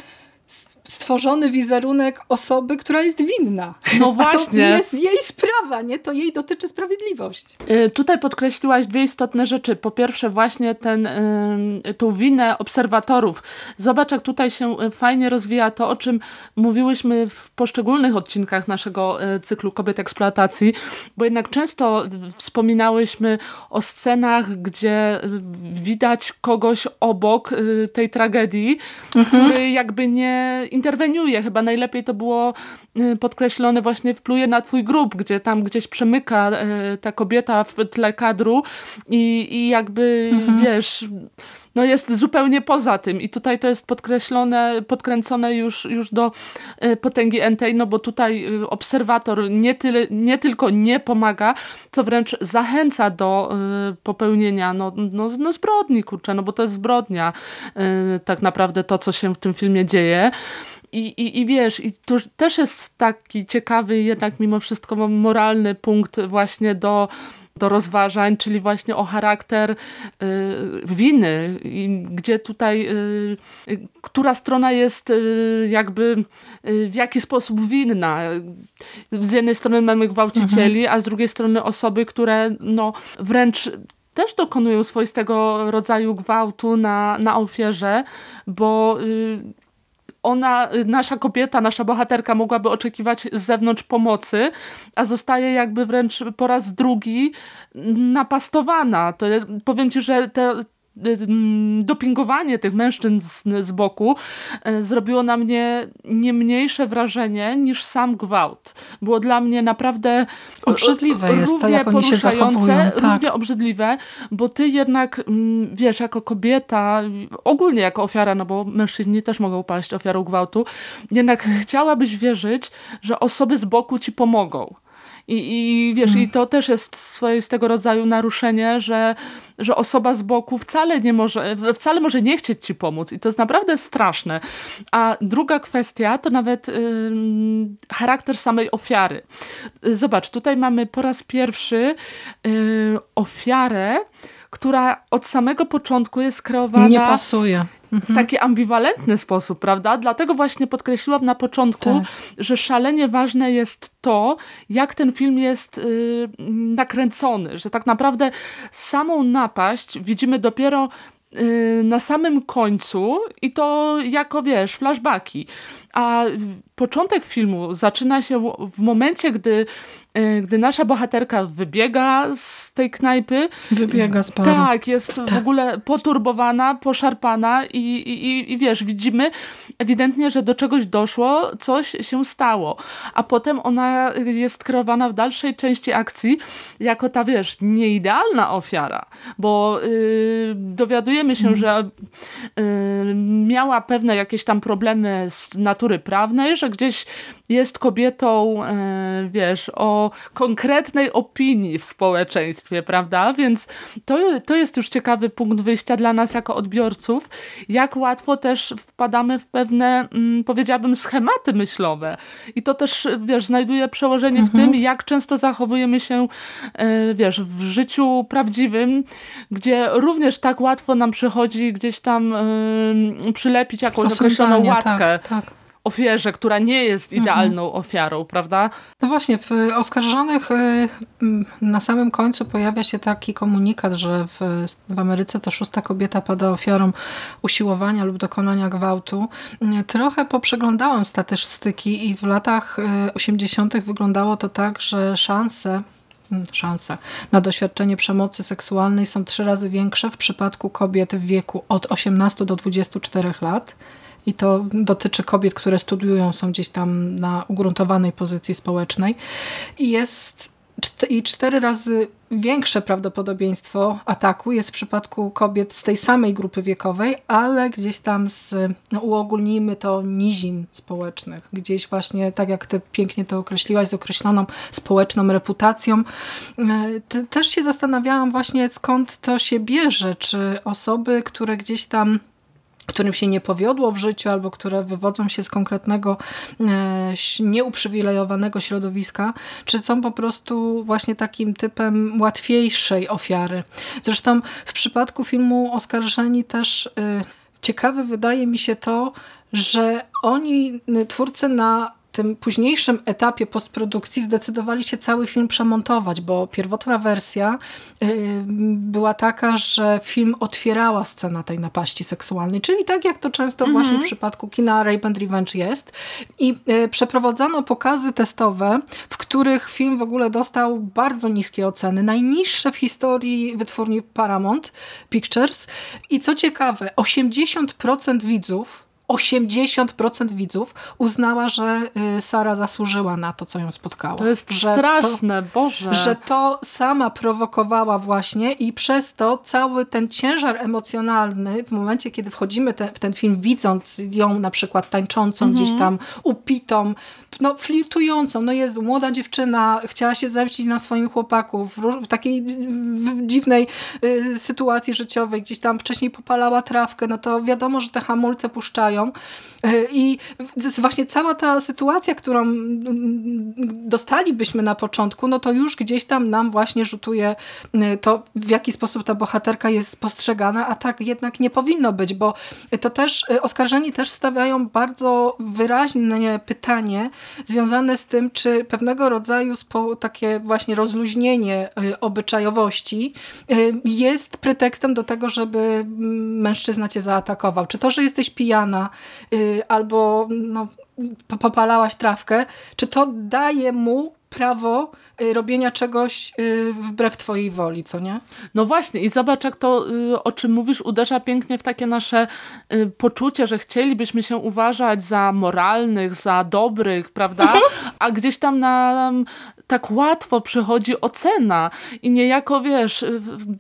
stworzony wizerunek osoby, która jest winna. No właśnie. A to jest jej sprawa, nie? To jej dotyczy sprawiedliwość. Y, tutaj podkreśliłaś dwie istotne rzeczy. Po pierwsze właśnie ten, y, tą winę obserwatorów. Zobacz, jak tutaj się y, fajnie rozwija to, o czym mówiłyśmy w poszczególnych odcinkach naszego cyklu Kobiet Eksploatacji, bo jednak często wspominałyśmy o scenach, gdzie widać kogoś obok tej tragedii, mhm. który jakby nie interweniuje. Chyba najlepiej to było y, podkreślone właśnie wpluje na twój grób, gdzie tam gdzieś przemyka y, ta kobieta w tle kadru i, i jakby, mhm. wiesz no jest zupełnie poza tym i tutaj to jest podkreślone, podkręcone już, już do y, potęgi entej, no bo tutaj obserwator nie, tyle, nie tylko nie pomaga, co wręcz zachęca do popełnienia no, no, no zbrodni, kurczę, no bo to jest zbrodnia tak naprawdę to, co się w tym filmie dzieje. I, i, I wiesz, i to też jest taki ciekawy jednak mimo wszystko moralny punkt właśnie do, do rozważań, czyli właśnie o charakter y, winy, gdzie tutaj, y, która strona jest y, jakby w jaki sposób winna. Z jednej strony mamy gwałcicieli, mhm. a z drugiej strony osoby, które no, wręcz też dokonują swoistego rodzaju gwałtu na, na ofierze, bo ona, nasza kobieta, nasza bohaterka mogłaby oczekiwać z zewnątrz pomocy, a zostaje jakby wręcz po raz drugi napastowana. To powiem ci, że te, dopingowanie tych mężczyzn z boku e, zrobiło na mnie nie mniejsze wrażenie niż sam gwałt. Było dla mnie naprawdę obrzydliwe jest to, jak oni się zachowują. Tak. Równie obrzydliwe, bo ty jednak, wiesz, jako kobieta, ogólnie jako ofiara, no bo mężczyźni też mogą paść ofiarą gwałtu, jednak chciałabyś wierzyć, że osoby z boku ci pomogą. I, i wiesz, i to też jest swoistego rodzaju naruszenie, że, że osoba z boku wcale nie może, wcale może nie chcieć ci pomóc i to jest naprawdę straszne. A druga kwestia to nawet charakter samej ofiary. Zobacz, tutaj mamy po raz pierwszy y, ofiarę, która od samego początku jest kreowana... Nie pasuje w taki ambiwalentny sposób, prawda? Dlatego właśnie podkreśliłam na początku, tak. że szalenie ważne jest to, jak ten film jest yy, nakręcony, że tak naprawdę samą napaść widzimy dopiero yy, na samym końcu i to jako, wiesz, flashbacki. A początek filmu zaczyna się w, momencie, gdy Y, gdy nasza bohaterka wybiega z tej knajpy. Wybiega z baru. Tak, jest tak. w ogóle poturbowana, poszarpana i, i, i wiesz, widzimy ewidentnie, że do czegoś doszło, coś się stało. A potem ona jest kreowana w dalszej części akcji jako ta, wiesz, nieidealna ofiara, bo yy, dowiadujemy się, mm. że yy, miała pewne jakieś tam problemy z natury prawnej, że gdzieś jest kobietą, yy, wiesz, o konkretnej opinii w społeczeństwie, prawda? Więc to, to jest już ciekawy punkt wyjścia dla nas jako odbiorców, jak łatwo też wpadamy w pewne, mm, powiedziałabym, schematy myślowe. I to też, wiesz, znajduje przełożenie mhm. w tym, jak często zachowujemy się, e, wiesz, w życiu prawdziwym, gdzie również tak łatwo nam przychodzi gdzieś tam przylepić jakąś określoną łatkę. Tak, tak ofierze, która nie jest mhm. idealną mhm. ofiarą, prawda? No właśnie, w oskarżonych y, na samym końcu pojawia się taki komunikat, że w, w Ameryce to szósta kobieta pada ofiarą usiłowania lub dokonania gwałtu. Trochę poprzeglądałam statystyki i w latach 80. wyglądało to tak, że szanse szanse na doświadczenie przemocy seksualnej są trzy razy większe w przypadku kobiet w wieku od 18 do 24 lat i to dotyczy kobiet, które studiują, są gdzieś tam na ugruntowanej pozycji społecznej i jest i cztery razy większe prawdopodobieństwo ataku jest w przypadku kobiet z tej samej grupy wiekowej, ale gdzieś tam z, no uogólnijmy to, nizin społecznych. Gdzieś właśnie, tak jak ty pięknie to określiłaś, z określoną społeczną reputacją. E, też się zastanawiałam właśnie skąd to się bierze, czy osoby, które gdzieś tam którym się nie powiodło w życiu albo które wywodzą się z konkretnego e, nieuprzywilejowanego środowiska, czy są po prostu właśnie takim typem łatwiejszej ofiary. Zresztą w przypadku filmu Oskarżeni też e, ciekawe wydaje mi się to, że oni, twórcy na tym późniejszym etapie postprodukcji zdecydowali się cały film przemontować, bo pierwotna wersja y, była taka, że film otwierała scena tej napaści seksualnej, czyli tak jak to często mhm. właśnie w przypadku kina Rape and Revenge jest. I y, przeprowadzano pokazy testowe, w których film w ogóle dostał bardzo niskie oceny, najniższe w historii wytwórni Paramount Pictures. I co ciekawe, 80% widzów 80% widzów uznała, że y, Sara zasłużyła na to, co ją spotkało. To jest że straszne, to, Boże. Że to sama prowokowała właśnie i przez to cały ten ciężar emocjonalny w momencie, kiedy wchodzimy te, w ten film, widząc ją na przykład tańczącą mhm. gdzieś tam, upitą, no, flirtującą. No Jezu, młoda dziewczyna chciała się zemścić na swoim chłopaku w, w takiej w dziwnej y, sytuacji życiowej, gdzieś tam wcześniej popalała trawkę, no to wiadomo, że te hamulce puszczają. Y, I właśnie cała ta sytuacja, którą dostalibyśmy na początku, no to już gdzieś tam nam właśnie rzutuje to, w jaki sposób ta bohaterka jest postrzegana, a tak jednak nie powinno być, bo to też y, oskarżeni też stawiają bardzo wyraźne pytanie, związane z tym, czy pewnego rodzaju takie właśnie rozluźnienie y, obyczajowości jest pretekstem do tego, żeby mężczyzna cię zaatakował. Czy to, że jesteś pijana albo no, popalałaś trawkę, czy to daje mu prawo y, robienia czegoś y, wbrew twojej woli, co nie? No właśnie i zobacz jak to, y, o czym mówisz, uderza pięknie w takie nasze poczucie, że chcielibyśmy się uważać za moralnych, za dobrych, prawda? *laughs* A gdzieś tam nam tak łatwo przychodzi ocena i niejako, wiesz, w,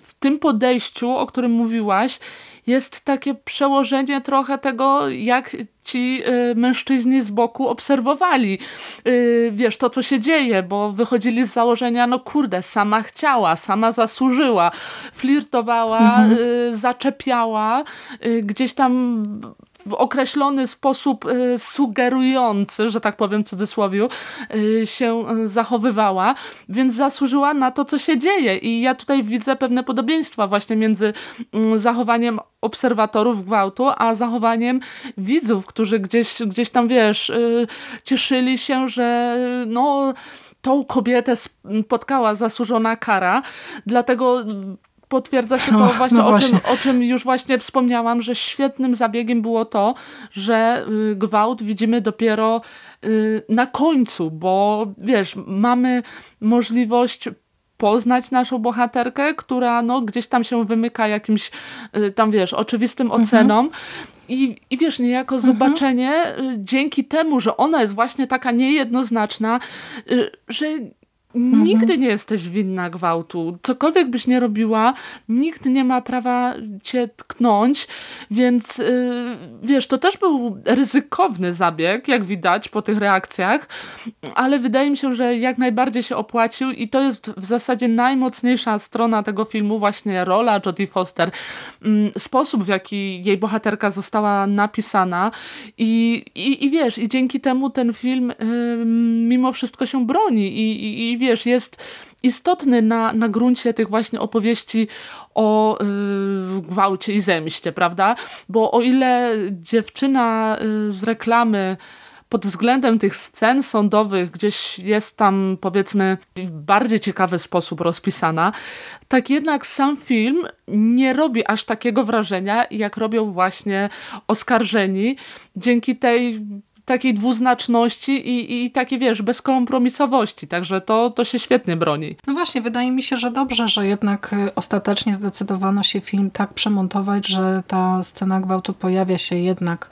w tym podejściu, o którym mówiłaś, jest takie przełożenie trochę tego, jak ci y, mężczyźni z boku obserwowali, y, wiesz, to co się dzieje, bo wychodzili z założenia, no kurde, sama chciała, sama zasłużyła, flirtowała, mhm. y, zaczepiała, y, gdzieś tam w określony sposób y, sugerujący, że tak powiem w cudzysłowie, y, się zachowywała, więc zasłużyła na to, co się dzieje. I ja tutaj widzę pewne podobieństwa właśnie między mm, zachowaniem obserwatorów gwałtu, a zachowaniem widzów, którzy gdzieś, gdzieś tam, wiesz, y, cieszyli się, że no tą kobietę spotkała zasłużona kara, dlatego potwierdza się to no, właśnie, no o, właśnie. Czym, o czym już właśnie wspomniałam, że świetnym zabiegiem było to, że y, gwałt widzimy dopiero y, na końcu, bo wiesz, mamy możliwość poznać naszą bohaterkę, która no, gdzieś tam się wymyka jakimś y, tam wiesz, oczywistym mhm. ocenom i, i wiesz, niejako mhm. zobaczenie dzięki temu, że ona jest właśnie taka niejednoznaczna, że Mhm. Nigdy nie jesteś winna gwałtu. Cokolwiek byś nie robiła, nikt nie ma prawa cię tknąć, więc yy, wiesz, to też był ryzykowny zabieg, jak widać po tych reakcjach, ale wydaje mi się, że jak najbardziej się opłacił i to jest w zasadzie najmocniejsza strona tego filmu, właśnie rola Jodie Foster, yy, sposób w jaki jej bohaterka została napisana i, i, i wiesz, i dzięki temu ten film yy, mimo wszystko się broni i, i, i wiesz, jest istotny na, na gruncie tych właśnie opowieści o yy, gwałcie i zemście, prawda? Bo o ile dziewczyna yy, z reklamy pod względem tych scen sądowych gdzieś jest tam powiedzmy w bardziej ciekawy sposób rozpisana, tak jednak sam film nie robi aż takiego wrażenia, jak robią właśnie oskarżeni dzięki tej takiej dwuznaczności i, i takiej, wiesz, bezkompromisowości. Także to, to się świetnie broni. No właśnie, wydaje mi się, że dobrze, że jednak y, ostatecznie zdecydowano się film tak przemontować, że ta scena gwałtu pojawia się jednak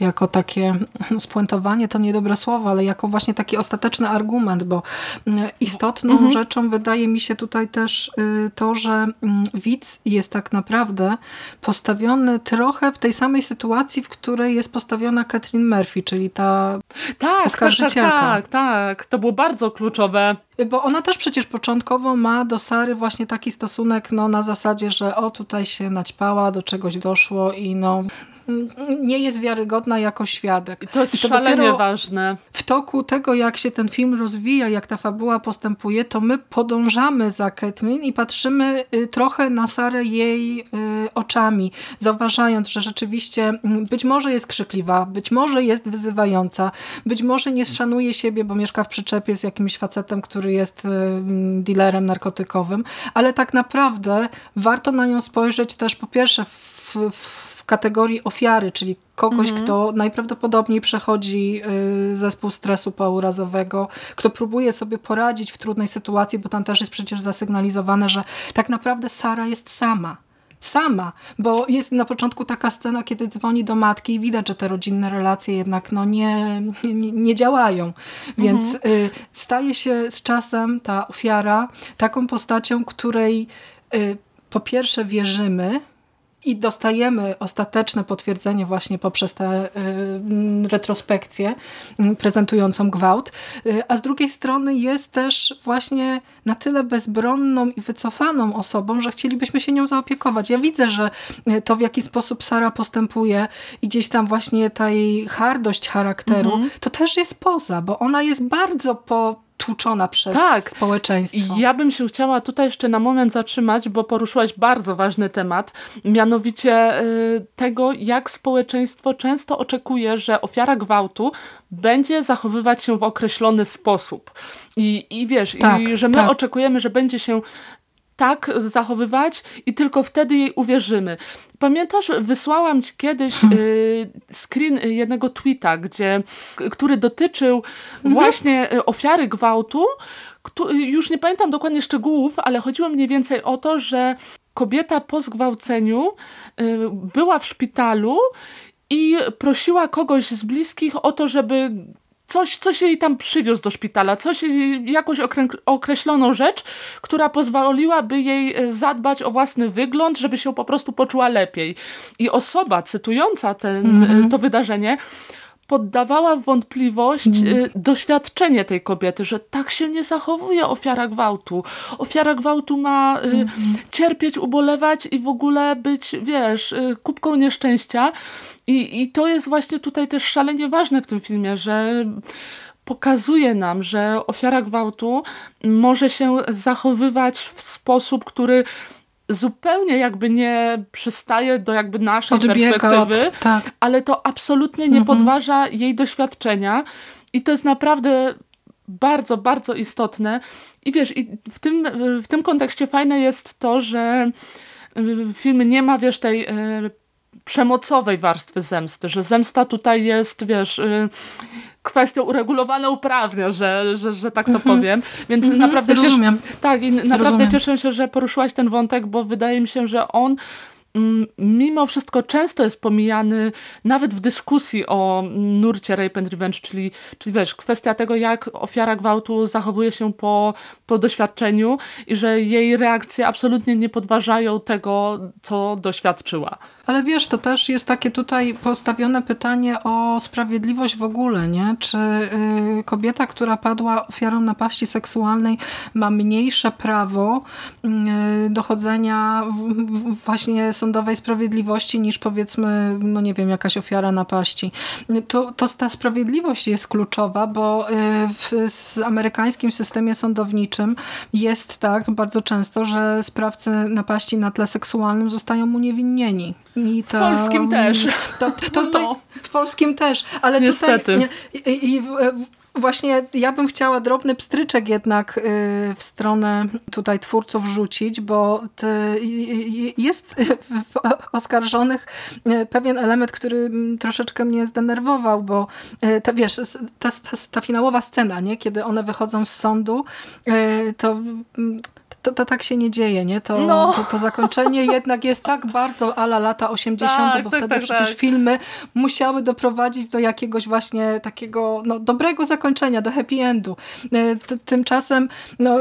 jako takie spuentowanie, to niedobre słowo, ale jako właśnie taki ostateczny argument, bo y, istotną mhm. rzeczą wydaje mi się tutaj też y, to, że mm, widz jest tak naprawdę postawiony trochę w tej samej sytuacji, w której jest postawiona Catherine Murphy, czyli ta tak, oskarżycielka. Tak, tak, tak. To było bardzo kluczowe. Bo ona też przecież początkowo ma do Sary właśnie taki stosunek no, na zasadzie, że o tutaj się naćpała, do czegoś doszło i no nie jest wiarygodna jako świadek. I to jest I to szalenie ważne. W toku tego, jak się ten film rozwija, jak ta fabuła postępuje, to my podążamy za Caitlin i patrzymy y, trochę na Sarę jej y, oczami, zauważając, że rzeczywiście mm, być może jest krzykliwa, być może jest wyzywająca, być może nie szanuje siebie, bo mieszka w przyczepie z jakimś facetem, który jest y, dealerem narkotykowym, ale tak naprawdę warto na nią spojrzeć też po pierwsze w, w kategorii ofiary, czyli kogoś, mhm. kto najprawdopodobniej przechodzi y, zespół stresu pourazowego, kto próbuje sobie poradzić w trudnej sytuacji, bo tam też jest przecież zasygnalizowane, że tak naprawdę Sara jest sama sama, bo jest na początku taka scena, kiedy dzwoni do matki i widać, że te rodzinne relacje jednak no nie, nie, nie działają. Więc mhm. y, staje się z czasem ta ofiara taką postacią, której y, po pierwsze wierzymy, i dostajemy ostateczne potwierdzenie właśnie poprzez tę y, retrospekcję y, prezentującą gwałt, y, a z drugiej strony jest też właśnie na tyle bezbronną i wycofaną osobą, że chcielibyśmy się nią zaopiekować. Ja widzę, że to w jaki sposób Sara postępuje i gdzieś tam właśnie ta jej hardość charakteru, mhm. to też jest poza, bo ona jest bardzo po tłuczona przez tak. społeczeństwo. Ja bym się chciała tutaj jeszcze na moment zatrzymać, bo poruszyłaś bardzo ważny temat, mianowicie y, tego, jak społeczeństwo często oczekuje, że ofiara gwałtu będzie zachowywać się w określony sposób. I, i wiesz, tak, i że my tak. oczekujemy, że będzie się tak zachowywać i tylko wtedy jej uwierzymy. Pamiętasz, wysłałam ci kiedyś hmm. y, screen jednego tweeta, gdzie, który dotyczył mhm. właśnie y, ofiary gwałtu. Już nie pamiętam dokładnie szczegółów, ale chodziło mniej więcej o to, że kobieta po zgwałceniu y, była w szpitalu i prosiła kogoś z bliskich o to, żeby coś, coś jej tam przywiózł do szpitala, coś, jakąś określoną rzecz, która pozwoliłaby jej e, zadbać o własny wygląd, żeby się po prostu poczuła lepiej. I osoba cytująca ten, mm -hmm. to wydarzenie poddawała wątpliwość mm. doświadczenie tej kobiety, że tak się nie zachowuje ofiara gwałtu. Ofiara gwałtu ma mm. cierpieć, ubolewać i w ogóle być, wiesz, kubką nieszczęścia. I, I to jest właśnie tutaj też szalenie ważne w tym filmie, że pokazuje nam, że ofiara gwałtu może się zachowywać w sposób, który zupełnie jakby nie przystaje do jakby naszej Odbiega perspektywy, od, tak. ale to absolutnie nie mhm. podważa jej doświadczenia i to jest naprawdę bardzo, bardzo istotne. I wiesz, i w, tym, w tym kontekście fajne jest to, że film nie ma, wiesz, tej e, przemocowej warstwy zemsty, że zemsta tutaj jest, wiesz, y, kwestią uregulowaną prawnie, że, że, że tak to mm -hmm. powiem. Więc mm -hmm. naprawdę, Rozumiem. tak, i naprawdę Rozumiem. cieszę się, że poruszyłaś ten wątek, bo wydaje mi się, że on mimo wszystko często jest pomijany nawet w dyskusji o nurcie rape and revenge, czyli, czyli wiesz, kwestia tego, jak ofiara gwałtu zachowuje się po, po doświadczeniu i że jej reakcje absolutnie nie podważają tego, co doświadczyła. Ale wiesz, to też jest takie tutaj postawione pytanie o sprawiedliwość w ogóle, nie? Czy y, kobieta, która padła ofiarą napaści seksualnej ma mniejsze prawo y, dochodzenia właśnie sądowej sprawiedliwości niż powiedzmy, no nie wiem, jakaś ofiara napaści. To, to ta sprawiedliwość jest kluczowa, bo y, w z amerykańskim systemie sądowniczym jest tak bardzo często, że sprawcy napaści na tle seksualnym zostają uniewinnieni. I w polskim też. To, to, to, w polskim też, ale Niestety. tutaj i, i, w, właśnie ja bym chciała drobny pstryczek jednak y, w stronę tutaj twórców rzucić, bo jest *laughs* w oskarżonych y, pewien element, który mm, troszeczkę mnie zdenerwował, bo y, ta, wiesz, ta, ta, ta finałowa scena, nie? kiedy one wychodzą z sądu, to mm, to, to tak się nie dzieje, nie? To, no. to, to, zakończenie jednak jest tak bardzo ala lata 80., tak, bo tak, wtedy tak, przecież tak. filmy musiały doprowadzić do jakiegoś właśnie takiego no, dobrego zakończenia, do happy endu. E, tymczasem no,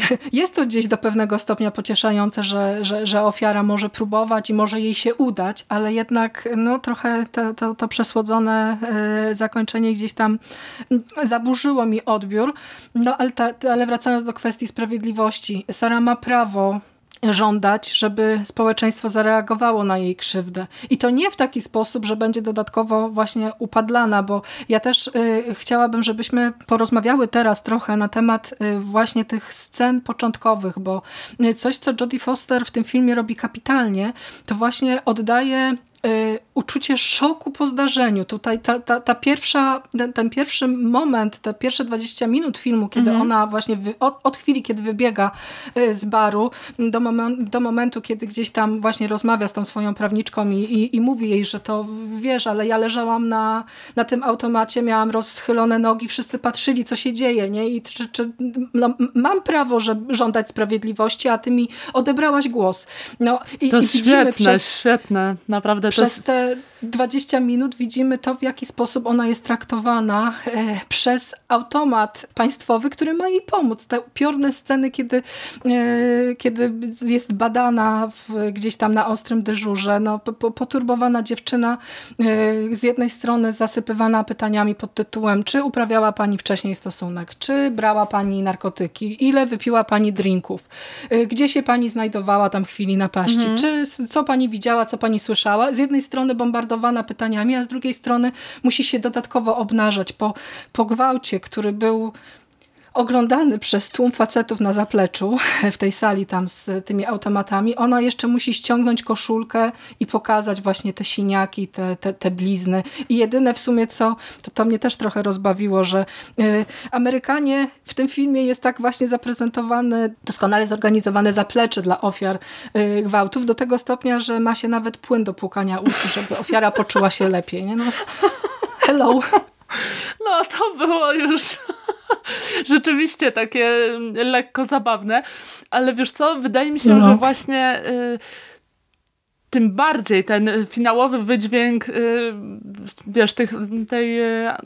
*laughs* jest to gdzieś do pewnego stopnia pocieszające, że, że, że ofiara może próbować i może jej się udać, ale jednak no, trochę to, to, to przesłodzone e, zakończenie gdzieś tam zaburzyło mi odbiór. No ale, ta, ale wracając do kwestii sprawiedliwości, Sara ma prawo żądać, żeby społeczeństwo zareagowało na jej krzywdę. I to nie w taki sposób, że będzie dodatkowo właśnie upadlana, bo ja też y, chciałabym, żebyśmy porozmawiały teraz trochę na temat y, właśnie tych scen początkowych, bo y, coś, co Jodie Foster w tym filmie robi kapitalnie, to właśnie oddaje Y, uczucie szoku po zdarzeniu. Tutaj ta, ta, ta pierwsza, ten, ten, pierwszy moment, te pierwsze 20 minut filmu, kiedy mhm. ona właśnie wy, od, od, chwili, kiedy wybiega y, z baru do, momen, do momentu, kiedy gdzieś tam właśnie rozmawia z tą swoją prawniczką i, i, i, mówi jej, że to wiesz, ale ja leżałam na, na tym automacie, miałam rozchylone nogi, wszyscy patrzyli, co się dzieje, nie? I czy, czy no, mam prawo, że żądać sprawiedliwości, a ty mi odebrałaś głos. No, i, to i świetne, przez... świetne, naprawdę przez te uh, 20 minut widzimy to, w jaki sposób ona jest traktowana e, przez automat państwowy, który ma jej pomóc. Te upiorne sceny, kiedy, e, kiedy jest badana w, gdzieś tam na ostrym dyżurze, no, poturbowana dziewczyna e, z jednej strony zasypywana pytaniami pod tytułem, czy uprawiała pani wcześniej stosunek, czy brała pani narkotyki, ile wypiła pani drinków, gdzie się pani znajdowała tam chwili napaści, mhm. czy co pani widziała, co pani słyszała. Z jednej strony bombardowana pytaniami, a z drugiej strony musi się dodatkowo obnażać po, po gwałcie, który był oglądany przez tłum facetów na zapleczu *laughs* w tej sali tam z tymi automatami, ona jeszcze musi ściągnąć koszulkę i pokazać właśnie te siniaki, te, te, te blizny. I jedyne w sumie co, to to mnie też trochę rozbawiło, że y, Amerykanie w tym filmie jest tak właśnie zaprezentowane, doskonale zorganizowane zaplecze dla ofiar y, gwałtów, do tego stopnia, że ma się nawet płyn do płukania ust, żeby ofiara poczuła się lepiej. Nie? No, hello. *laughs* No to było już *laughs* rzeczywiście takie lekko zabawne, ale wiesz co, wydaje mi się, no. że właśnie y, tym bardziej ten finałowy wydźwięk y, wiesz, tych, tej,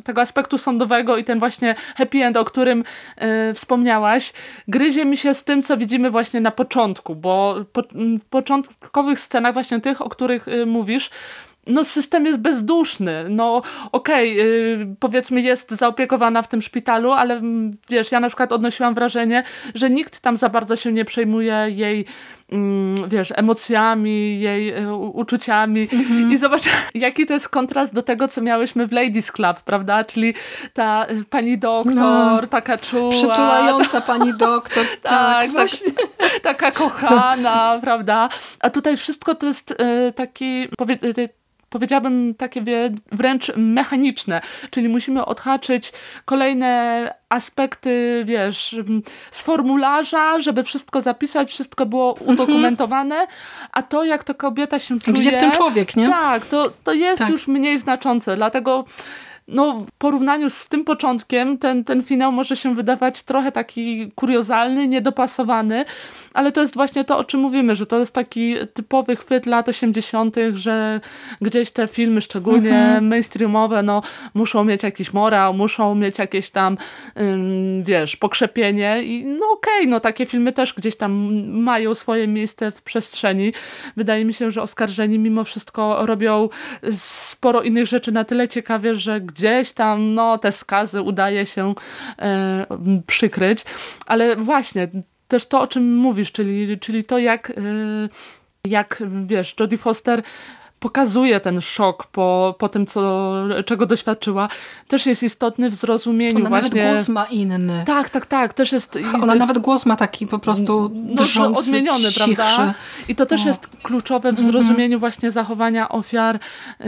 tego aspektu sądowego i ten właśnie happy end, o którym y, wspomniałaś, gryzie mi się z tym, co widzimy właśnie na początku, bo po, w początkowych scenach właśnie tych, o których y, mówisz, no system jest bezduszny. No okej, okay, yy, powiedzmy jest zaopiekowana w tym szpitalu, ale mm, wiesz, ja na przykład odnosiłam wrażenie, że nikt tam za bardzo się nie przejmuje jej mm, wiesz, emocjami, jej y, uczuciami mm-hmm. i zobacz, *laughs* jaki to jest kontrast do tego, co miałyśmy w Ladies Club, prawda? Czyli ta y, pani doktor, no, taka czuła. Przytulająca *laughs* pani doktor. tak, tak, właśnie. Tak, taka kochana, *laughs* prawda? A tutaj wszystko to jest y, taki, powie, powiedziałabym takie wręcz mechaniczne, czyli musimy odhaczyć kolejne aspekty, wiesz, z formularza, żeby wszystko zapisać, wszystko było mhm. udokumentowane, a to jak to kobieta się czuje... Gdzie w tym człowiek, nie? Tak, to, to jest tak. już mniej znaczące, dlatego no, w porównaniu z tym początkiem ten, ten finał może się wydawać trochę taki kuriozalny, niedopasowany, ale to jest właśnie to, o czym mówimy, że to jest taki typowy chwyt lat 80., że gdzieś te filmy, szczególnie mhm. mainstreamowe, no, muszą mieć jakiś morał, muszą mieć jakieś tam, ym, wiesz, pokrzepienie i no okej, okay, no takie filmy też gdzieś tam mają swoje miejsce w przestrzeni. Wydaje mi się, że oskarżeni mimo wszystko robią sporo innych rzeczy na tyle ciekawie, że gdzieś tam no, te skazy udaje się e, przykryć. Ale właśnie, też to, o czym mówisz, czyli, czyli to, jak, e, jak wiesz, Jodie Foster pokazuje ten szok po, po tym, co, czego doświadczyła, też jest istotny w zrozumieniu Ona właśnie. nawet głos ma inny. Tak, tak, tak. Też jest... Ona nawet głos ma taki po prostu no, drżący, odmieniony, cichszy. prawda? I to też jest kluczowe w mhm. zrozumieniu właśnie zachowania ofiar yy,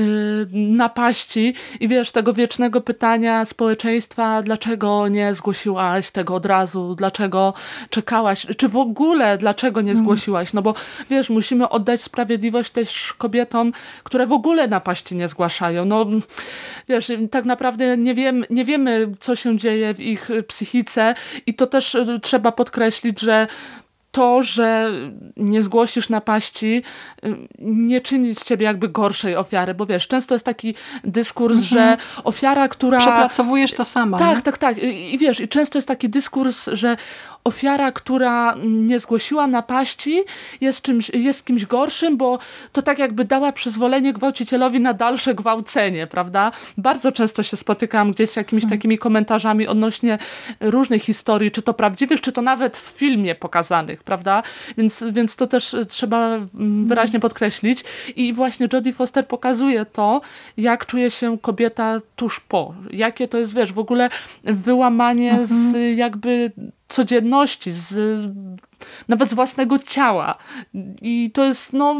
napaści i wiesz, tego wiecznego pytania społeczeństwa, dlaczego nie zgłosiłaś tego od razu, dlaczego czekałaś, czy w ogóle dlaczego nie mhm. zgłosiłaś, no bo wiesz, musimy oddać sprawiedliwość też kobietom, które w ogóle napaści nie zgłaszają. No wiesz, tak naprawdę nie, wiem, nie wiemy, co się dzieje w ich psychice i to też y, trzeba podkreślić, że to, że nie zgłosisz napaści, y, nie czyni z ciebie jakby gorszej ofiary, bo wiesz, często jest taki dyskurs, mhm. że ofiara, która... Przepracowujesz to sama. Tak, nie? tak, tak. I, I wiesz, i często jest taki dyskurs, że ofiara, która nie zgłosiła napaści, jest, czymś, jest kimś gorszym, bo to tak jakby dała przyzwolenie gwałcicielowi na dalsze gwałcenie, prawda? Bardzo często się spotykam gdzieś z jakimiś hmm. takimi komentarzami odnośnie różnych historii, czy to prawdziwych, czy to nawet w filmie pokazanych, prawda? Więc, więc to też trzeba mm, wyraźnie podkreślić. I właśnie Jodie Foster pokazuje to, jak czuje się kobieta tuż po. Jakie to jest, wiesz, w ogóle wyłamanie mhm. z jakby codzienności, z, nawet z własnego ciała. I to jest no,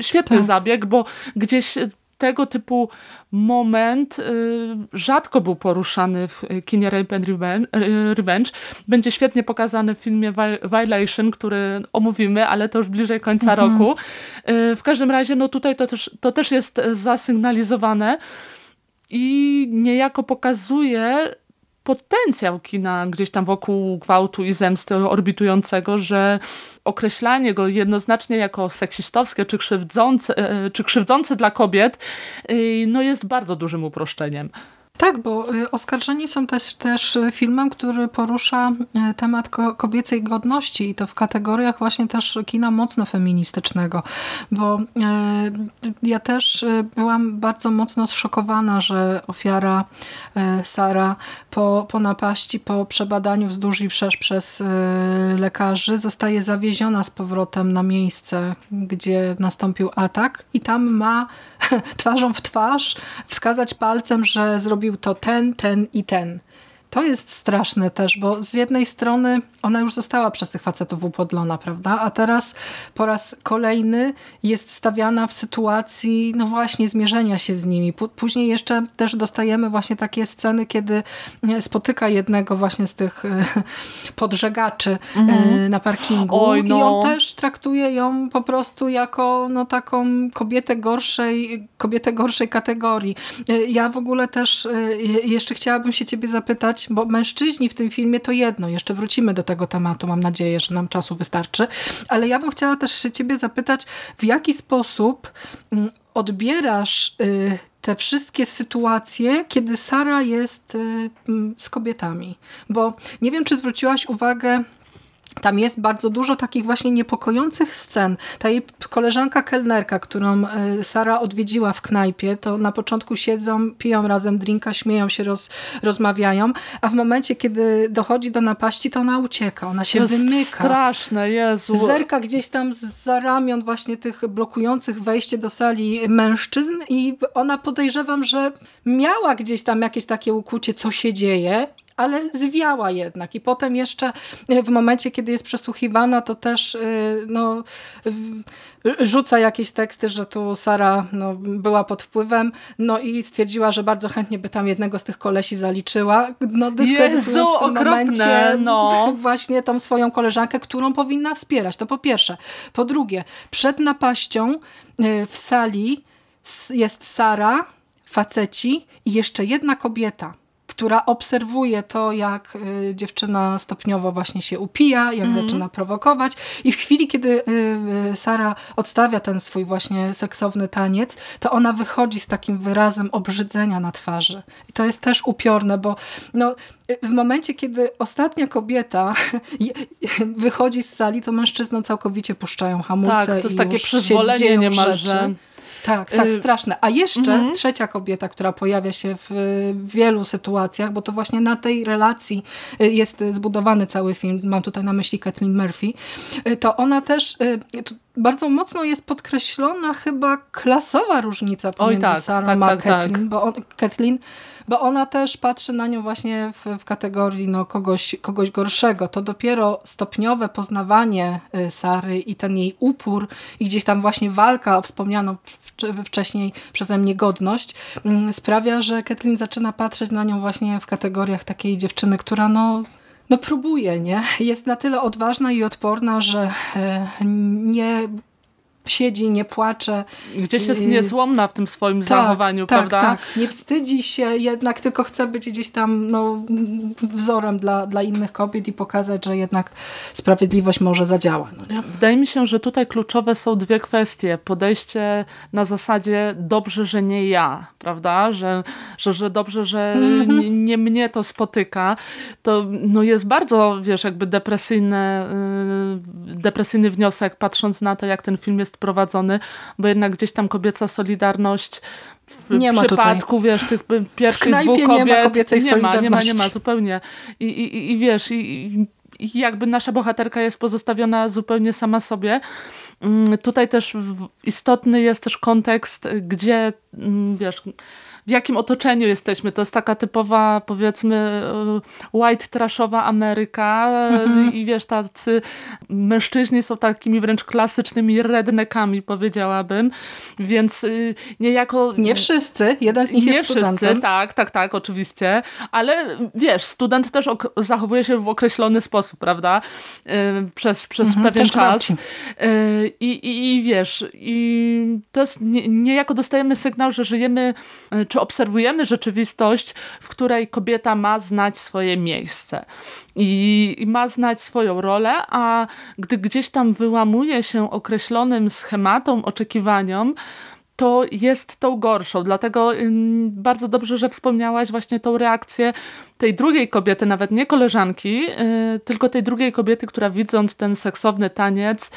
świetny tak. zabieg, bo gdzieś tego typu moment y, rzadko był poruszany w kinie Rape and Revenge. Będzie świetnie pokazany w filmie Violation, który omówimy, ale to już bliżej końca mhm. roku. Y, w każdym razie no tutaj to też, to też jest zasygnalizowane i niejako pokazuje potencjał kina gdzieś tam wokół gwałtu i zemsty orbitującego, że określanie go jednoznacznie jako seksistowskie czy krzywdzące, e, czy krzywdzące dla kobiet y, no jest bardzo dużym uproszczeniem. Tak, bo y, Oskarżeni są też, też filmem, który porusza y, temat kobiecej godności i to w kategoriach właśnie też kina mocno feministycznego, bo y, ja też byłam bardzo mocno zszokowana, że ofiara Sara po, po napaści, po przebadaniu wzdłuż i wszerz przez lekarzy zostaje zawieziona z powrotem na miejsce, gdzie nastąpił atak i tam ma *laughs* twarzą w twarz wskazać palcem, że zrobił to ten, ten i ten. To jest straszne też, bo z jednej strony ona już została przez tych facetów upodlona, prawda? A teraz po raz kolejny jest stawiana w sytuacji, no właśnie, zmierzenia się z nimi. Później jeszcze też dostajemy właśnie takie sceny, kiedy e, spotyka jednego właśnie z tych e, *laughs* podżegaczy mhm. na parkingu Oj, no. i on też traktuje ją po prostu jako no, taką kobietę gorszej, kobietę gorszej kategorii. Ja w ogóle też jeszcze chciałabym się ciebie zapytać, bo mężczyźni w tym filmie to jedno, jeszcze wrócimy do tego tematu, mam nadzieję, że nam czasu wystarczy, ale ja bym chciała też się ciebie zapytać, w jaki sposób mm, odbierasz y, te wszystkie sytuacje, kiedy Sara jest y, mm, z kobietami. Bo nie wiem, czy zwróciłaś uwagę tam jest bardzo dużo takich właśnie niepokojących scen. Ta jej koleżanka kelnerka, którą e, Sara odwiedziła w knajpie, to na początku siedzą, piją razem drinka, śmieją się, roz, rozmawiają, a w momencie, kiedy dochodzi do napaści, to ona ucieka, ona się to wymyka. Jest straszne, Jezu. Zerka gdzieś tam za ramion właśnie tych blokujących wejście do sali mężczyzn i ona podejrzewam, że miała gdzieś tam jakieś takie ukłucie, co się dzieje ale zwiała jednak. I potem jeszcze e, w momencie, kiedy jest przesłuchiwana, to też e, no, rzuca jakieś teksty, że tu Sara no, była pod wpływem, no i stwierdziła, że bardzo chętnie by tam jednego z tych kolesi zaliczyła, no Jezu, w tym okropne, momencie no. *laughs* właśnie tą swoją koleżankę, którą powinna wspierać, to po pierwsze. Po drugie, przed napaścią e, w sali jest Sara, faceci i jeszcze jedna kobieta która obserwuje to, jak y, dziewczyna stopniowo właśnie się upija, jak mm. zaczyna prowokować i w chwili, kiedy y, y, Sara odstawia ten swój właśnie seksowny taniec, to ona wychodzi z takim wyrazem obrzydzenia na twarzy. I to jest też upiorne, bo no, w momencie, kiedy ostatnia kobieta wychodzi z sali, to mężczyznom całkowicie puszczają hamulce. Tak, to jest takie przyzwolenie niemalże. Rzeczy. Tak, tak, y straszne. A jeszcze -hmm. trzecia kobieta, która pojawia się w wielu sytuacjach, bo to właśnie na tej relacji y, jest zbudowany cały film, mam tutaj na myśli Kathleen Murphy, y, to ona też, bardzo mocno jest podkreślona chyba klasowa różnica pomiędzy tak, Sarą tak, a tak, Kathleen, tak. Bo, on, Kathleen, bo ona też patrzy na nią właśnie w, w, kategorii no, kogoś, kogoś gorszego. To dopiero stopniowe poznawanie Sary i ten jej upór i gdzieś tam właśnie walka o wspomnianą wcześniej przeze mnie godność mm, sprawia, że Kathleen zaczyna patrzeć na nią właśnie w kategoriach takiej dziewczyny, która no no próbuje, nie? Jest na tyle odważna i odporna, że e, nie siedzi, nie płacze. Gdzieś jest niezłomna w tym swoim tak, zachowaniu, tak, prawda? Tak, nie wstydzi się jednak, tylko chce być gdzieś tam no, wzorem dla, dla innych kobiet i pokazać, że jednak sprawiedliwość może zadziała. No? Wydaje mi się, że tutaj kluczowe są dwie kwestie. Podejście na zasadzie dobrze, że nie ja, prawda? Że, że, że dobrze, że mm -hmm. nie, nie, mnie to spotyka. To no, jest bardzo, wiesz, jakby depresyjne, yy, depresyjny wniosek, patrząc na to, jak ten film jest jest prowadzony, bo jednak gdzieś tam kobieca solidarność w nie przypadku, wiesz, tych pierwszych dwóch kobiet nie ma kobiecej nie ma, nie ma, nie ma, zupełnie. I, i, i wiesz, i, i jakby nasza bohaterka jest pozostawiona zupełnie sama sobie. Mm, tutaj też istotny jest też kontekst, gdzie, mm, wiesz, w jakim otoczeniu jesteśmy. To jest taka typowa, powiedzmy, e, white trashowa Ameryka mhm. i wiesz, tacy mężczyźni są takimi wręcz klasycznymi redneckami, powiedziałabym, więc y, niejako... Nie wszyscy, jeden z nich nie jest studentem. wszyscy, tak, tak, tak, oczywiście, ale wiesz, student też zachowuje się w określony sposób, prawda? Y, przez, przez mhm, pewien czas. Y, I, i, I wiesz, i to jest, niejako dostajemy sygnał, że żyjemy czy obserwujemy rzeczywistość, w której kobieta ma znać swoje miejsce i, i ma znać swoją rolę, a gdy gdzieś tam wyłamuje się określonym schematom, oczekiwaniom, to jest tą gorszą. Dlatego bardzo dobrze, że wspomniałaś właśnie tą reakcję tej drugiej kobiety, nawet nie koleżanki, y, tylko tej drugiej kobiety, która widząc ten seksowny taniec,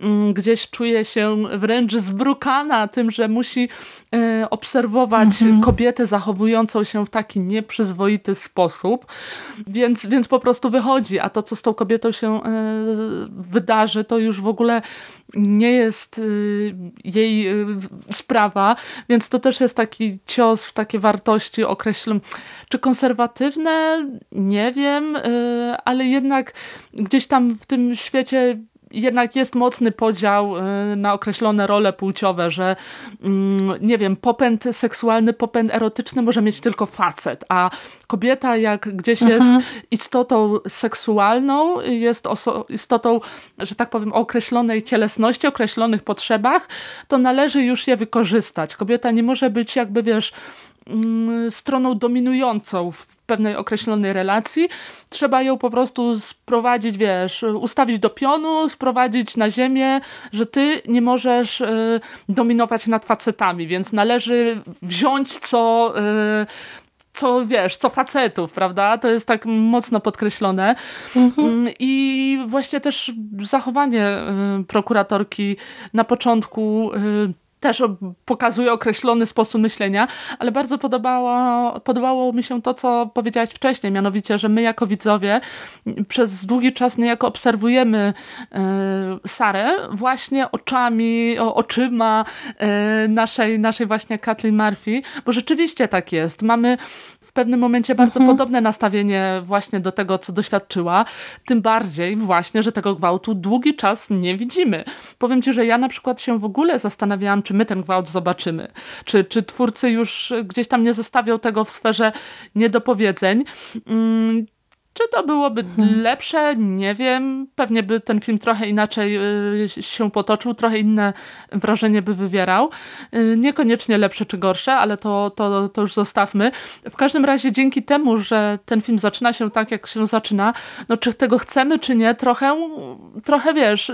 mm, gdzieś czuje się wręcz zbrukana tym, że musi y, obserwować mhm. kobietę zachowującą się w taki nieprzyzwoity sposób, więc, więc po prostu wychodzi, a to, co z tą kobietą się y, wydarzy, to już w ogóle nie jest jej sprawa, więc to też jest taki cios takie wartości określone, czy konserwatywne, nie wiem, y, ale jednak gdzieś tam w tym świecie jednak jest mocny podział y, na określone role płciowe, że mm, nie wiem, popęd seksualny, popęd erotyczny może mieć tylko facet, a kobieta jak gdzieś mhm. jest istotą seksualną, jest istotą, że tak powiem, o określonej cielesności, określonych potrzebach, to należy już je wykorzystać. Kobieta nie może być jakby, wiesz, Mm, stroną dominującą w pewnej określonej relacji. Trzeba ją po prostu sprowadzić, wiesz, ustawić do pionu, sprowadzić na ziemię, że ty nie możesz y, dominować nad facetami, więc należy wziąć co... Y, co wiesz, co facetów, prawda? To jest tak mocno podkreślone. Mhm. Mm, I właśnie też zachowanie y, prokuratorki na początku też pokazuje określony sposób myślenia, ale bardzo podobało, podobało mi się to, co powiedziałaś wcześniej, mianowicie, że my jako widzowie przez długi czas niejako obserwujemy e, Sarę właśnie oczami, oczyma e, naszej, naszej właśnie Kathleen Murphy, bo rzeczywiście tak jest. Mamy pewnym momencie bardzo mhm. podobne nastawienie właśnie do tego, co doświadczyła. Tym bardziej właśnie, że tego gwałtu długi czas nie widzimy. Powiem ci, że ja na przykład się w ogóle zastanawiałam, czy my ten gwałt zobaczymy. Czy, czy twórcy już gdzieś tam nie zostawią tego w sferze niedopowiedzeń. Mm, czy to byłoby mhm. lepsze? Nie wiem. Pewnie by ten film trochę inaczej y, się potoczył, trochę inne wrażenie by wywierał. Y, niekoniecznie lepsze czy gorsze, ale to, to, to już zostawmy. W każdym razie dzięki temu, że ten film zaczyna się tak, jak się zaczyna, no czy tego chcemy, czy nie, trochę, trochę wiesz,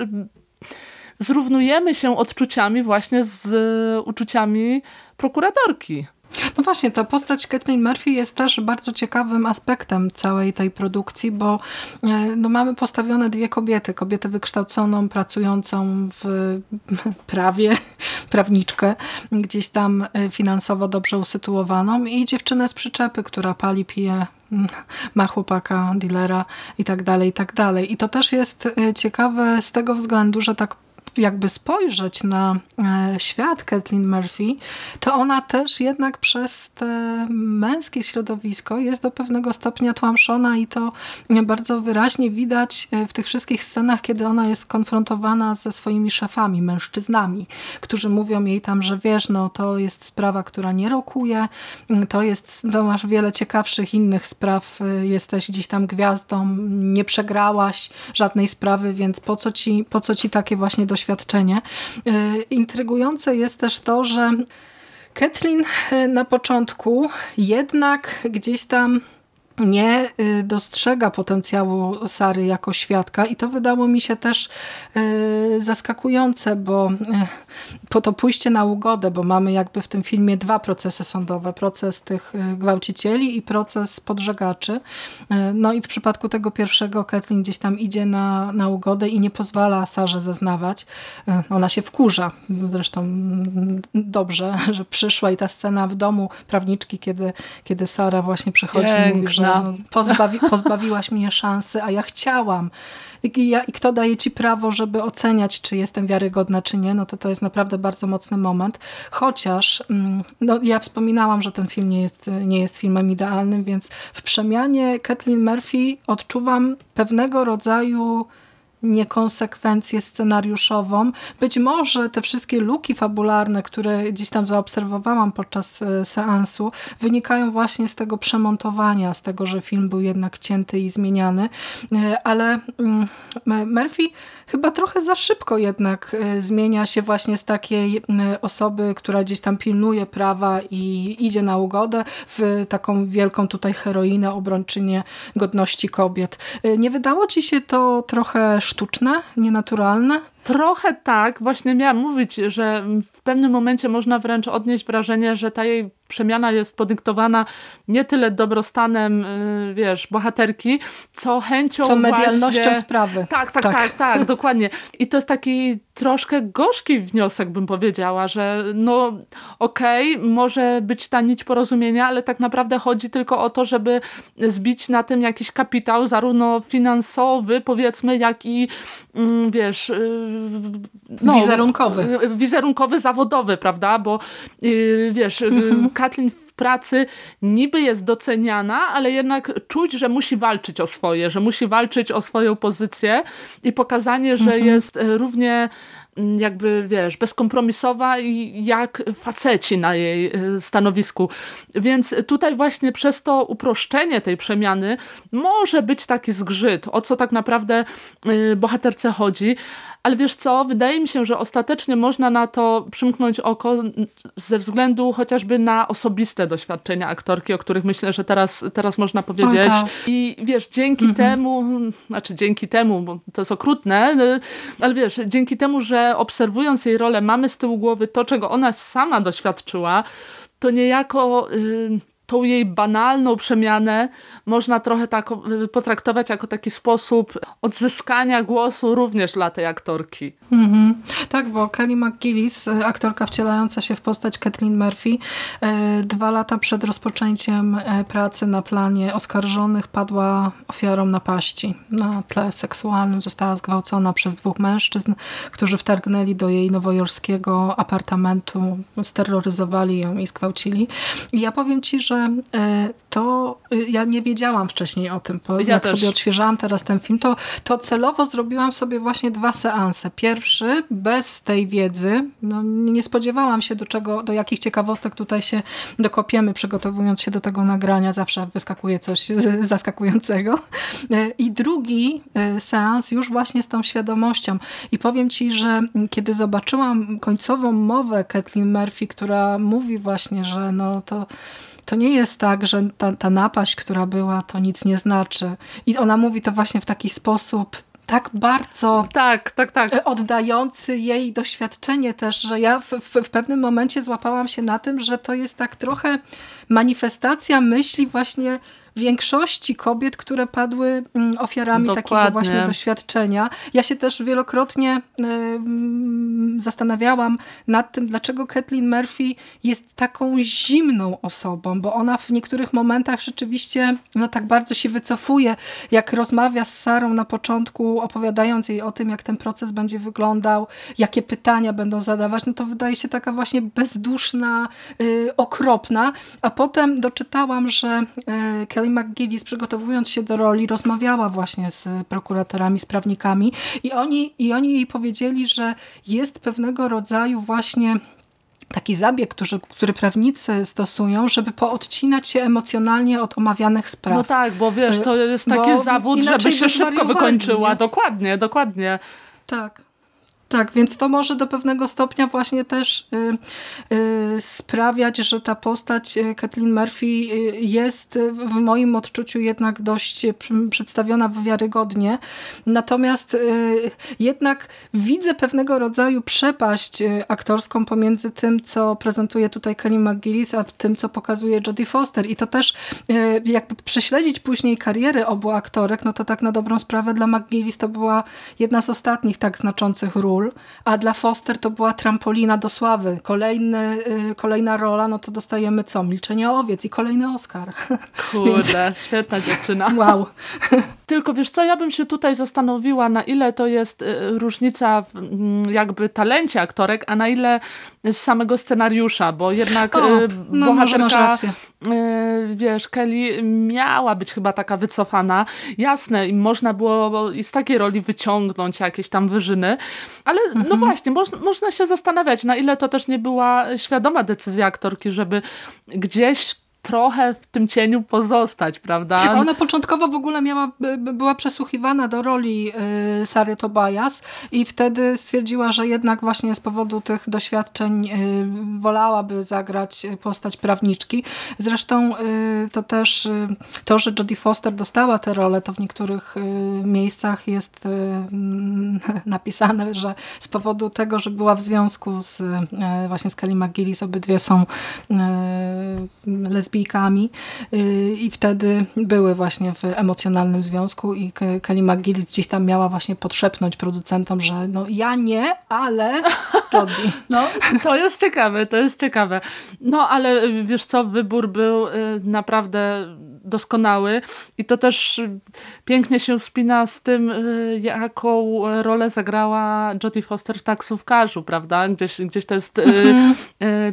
zrównujemy się odczuciami właśnie z uczuciami prokuratorki. No właśnie, ta postać Kathleen Murphy jest też bardzo ciekawym aspektem całej tej produkcji, bo e, no, mamy postawione dwie kobiety. Kobietę wykształconą, pracującą w *laughs* prawie, *laughs* prawniczkę, gdzieś tam e, finansowo dobrze usytuowaną i dziewczynę z przyczepy, która pali, pije *laughs* ma chłopaka, dealera i tak dalej, i tak dalej. I to też jest e, ciekawe z tego względu, że tak jakby spojrzeć na e, świat Kathleen Murphy, to ona też jednak przez te męskie środowisko jest do pewnego stopnia tłamszona i to bardzo wyraźnie widać e, w tych wszystkich scenach, kiedy ona jest konfrontowana ze swoimi szefami, mężczyznami, którzy mówią jej tam, że wiesz, no to jest sprawa, która nie rokuje, to jest, no masz wiele ciekawszych innych spraw, e, jesteś gdzieś tam gwiazdą, nie przegrałaś żadnej sprawy, więc po co ci, po co ci takie właśnie doświadczenie. E, intrygujące jest też to, że Kathleen e, na początku jednak gdzieś tam nie y, dostrzega potencjału Sary jako świadka i to wydało mi się też y, zaskakujące, bo y, po to pójście na ugodę, bo mamy jakby w tym filmie dwa procesy sądowe, proces tych gwałcicieli i proces podżegaczy. No i w przypadku tego pierwszego Kathleen gdzieś tam idzie na, na ugodę i nie pozwala Sarze zeznawać. Ona się wkurza, zresztą mm, dobrze, że przyszła i ta scena w domu prawniczki, kiedy, kiedy Sara właśnie przychodzi i mówi, że no, pozbawi, pozbawiłaś mnie szansy, a ja chciałam. I, ja, I kto daje ci prawo, żeby oceniać, czy jestem wiarygodna, czy nie, no to to jest naprawdę bardzo mocny moment. Chociaż mm, no, ja wspominałam, że ten film nie jest, nie jest filmem idealnym, więc w przemianie Kathleen Murphy odczuwam pewnego rodzaju niekonsekwencję scenariuszową. Być może te wszystkie luki fabularne, które gdzieś tam zaobserwowałam podczas e, seansu, wynikają właśnie z tego przemontowania, z tego, że film był jednak cięty i zmieniany, e, ale mm, Murphy chyba trochę za szybko jednak e, zmienia się właśnie z takiej osoby, która gdzieś tam pilnuje prawa i idzie na ugodę, w taką wielką tutaj heroinę, obrończynię godności kobiet. Nie wydało ci się to trochę sztuczne, nienaturalne? Trochę tak, właśnie miałam mówić, że w pewnym momencie można wręcz odnieść wrażenie, że ta jej przemiana jest podyktowana nie tyle dobrostanem, y, wiesz, bohaterki, co chęcią Co medialnością właśnie... sprawy. Tak, tak, tak, tak, tak, *laughs* dokładnie. I to jest taki troszkę gorzki wniosek, bym powiedziała, że no okej, okay, może być ta nić porozumienia, ale tak naprawdę chodzi tylko o to, żeby zbić na tym jakiś kapitał, zarówno finansowy, powiedzmy, jak i mm, wiesz y, no, wizerunkowy. Wizerunkowy, zawodowy, prawda? Bo yy, wiesz, y, mhm. Katlin w pracy niby jest doceniana, ale jednak czuć, że musi walczyć o swoje, że musi walczyć o swoją pozycję i pokazanie, że mhm. jest y, równie mm, jakby, wiesz, bezkompromisowa i jak faceci na jej y, stanowisku. Więc tutaj właśnie przez to uproszczenie tej przemiany może być taki zgrzyt, o co tak naprawdę bohaterce chodzi, ale wiesz co, wydaje mi się, że ostatecznie można na to przymknąć oko ze względu chociażby na osobiste doświadczenia aktorki, o których myślę, że teraz, teraz można powiedzieć. tak. I wiesz, dzięki mhm. temu, znaczy dzięki temu, bo to jest okrutne, ale wiesz, dzięki temu, że obserwując jej rolę mamy z tyłu głowy to, czego ona sama doświadczyła, to niejako... Yy, tą jej banalną przemianę można trochę tak y, potraktować jako taki sposób odzyskania głosu również dla tej aktorki. Mm -hmm. Tak, bo Kelly McGillis, y, aktorka wcielająca się w postać Kathleen Murphy, y, dwa lata przed rozpoczęciem pracy na planie oskarżonych padła ofiarą napaści na tle seksualnym. Została zgwałcona przez dwóch mężczyzn, którzy wtargnęli do jej nowojorskiego apartamentu, steroryzowali ją i zgwałcili. I ja powiem ci, że to ja nie wiedziałam, wcześniej o tym. Bo ja jak też. sobie odświeżałam teraz ten film, to, to celowo zrobiłam sobie właśnie dwa seanse. Pierwszy bez tej wiedzy. No, nie spodziewałam się do czego, do jakich ciekawostek tutaj się dokopiemy, przygotowując się do tego nagrania. Zawsze wyskakuje coś *laughs* zaskakującego. I drugi e, seans już właśnie z tą świadomością. I powiem ci, że kiedy zobaczyłam końcową mowę Kathleen Murphy, która mówi właśnie, że no to to nie jest tak, że ta, ta napaść, która była, to nic nie znaczy. I ona mówi to właśnie w taki sposób tak bardzo tak, tak, tak. oddający jej doświadczenie też, że ja w, w, w, pewnym momencie złapałam się na tym, że to jest tak trochę manifestacja myśli właśnie większości kobiet, które padły mm, ofiarami Dokładnie. takiego właśnie doświadczenia. Ja się też wielokrotnie zastanawiałam nad tym, dlaczego Kathleen Murphy jest taką zimną osobą, bo ona w niektórych momentach rzeczywiście no, tak bardzo się wycofuje, jak rozmawia z Sarą na początku, opowiadając jej o tym, jak ten proces będzie wyglądał, jakie pytania będą zadawać, no to wydaje się taka właśnie bezduszna, yy, okropna, a potem doczytałam, że yy, Kelly McGillis przygotowując się do roli rozmawiała właśnie z prokuratorami, z prawnikami i oni, i oni jej powiedzieli, że jest pewnego rodzaju właśnie taki zabieg, który, który prawnicy stosują, żeby poodcinać się emocjonalnie od omawianych spraw. No tak, bo wiesz, to jest taki bo zawód, żeby się szybko wykończyła. Nie? Dokładnie, dokładnie. Tak. Tak, więc to może do pewnego stopnia właśnie też y, y, sprawiać, że ta postać y, Kathleen Murphy jest w moim odczuciu jednak dość przedstawiona wiarygodnie. Natomiast jednak widzę pewnego rodzaju przepaść aktorską pomiędzy tym, co prezentuje tutaj Kelly McGillis, a tym, co pokazuje Jodie Foster. I to też jakby prześledzić później kariery obu aktorek, no to tak na dobrą sprawę dla McGillis to była jedna z ostatnich tak znaczących ról a dla Foster to była trampolina do sławy. Kolejny, y, kolejna rola, no to dostajemy co? Milczenie owiec i kolejny Oscar. *laughs* Kurde, świetna dziewczyna. *laughs* Wow. *laughs* Tylko wiesz co, ja bym się tutaj zastanowiła, na ile to jest y, różnica w jakby talencie aktorek, a na ile z samego scenariusza, bo jednak o, y, no, bohaterka, wiesz, Kelly miała być chyba taka wycofana. Jasne, i można było z takiej roli wyciągnąć jakieś tam wyżyny, ale no mhm. no właśnie, moż, można się zastanawiać, na ile to też nie była świadoma decyzja aktorki, żeby gdzieś trochę w tym cieniu pozostać, prawda? Ona początkowo w ogóle miała, była przesłuchiwana do roli y, Sary Tobias i wtedy stwierdziła, że jednak właśnie z powodu tych doświadczeń y, wolałaby zagrać postać prawniczki. Zresztą y, to też to, że Jodie Foster dostała tę rolę, to w niektórych miejscach jest *laughs* napisane, że z powodu tego, że była w związku z właśnie z Kelly McGillis, obydwie są lesbijskie lesbijkami y, i wtedy były właśnie w emocjonalnym związku i Kelly McGillis gdzieś tam miała właśnie podszepnąć producentom, że no ja nie, ale *laughs* Jodie. No, to jest ciekawe, to jest ciekawe. No, ale y, wiesz co, wybór był y, naprawdę doskonały i to też pięknie się spina z tym, jaką rolę zagrała Jodie Foster w taksówkarzu, prawda? Gdzieś, gdzieś to jest mhm.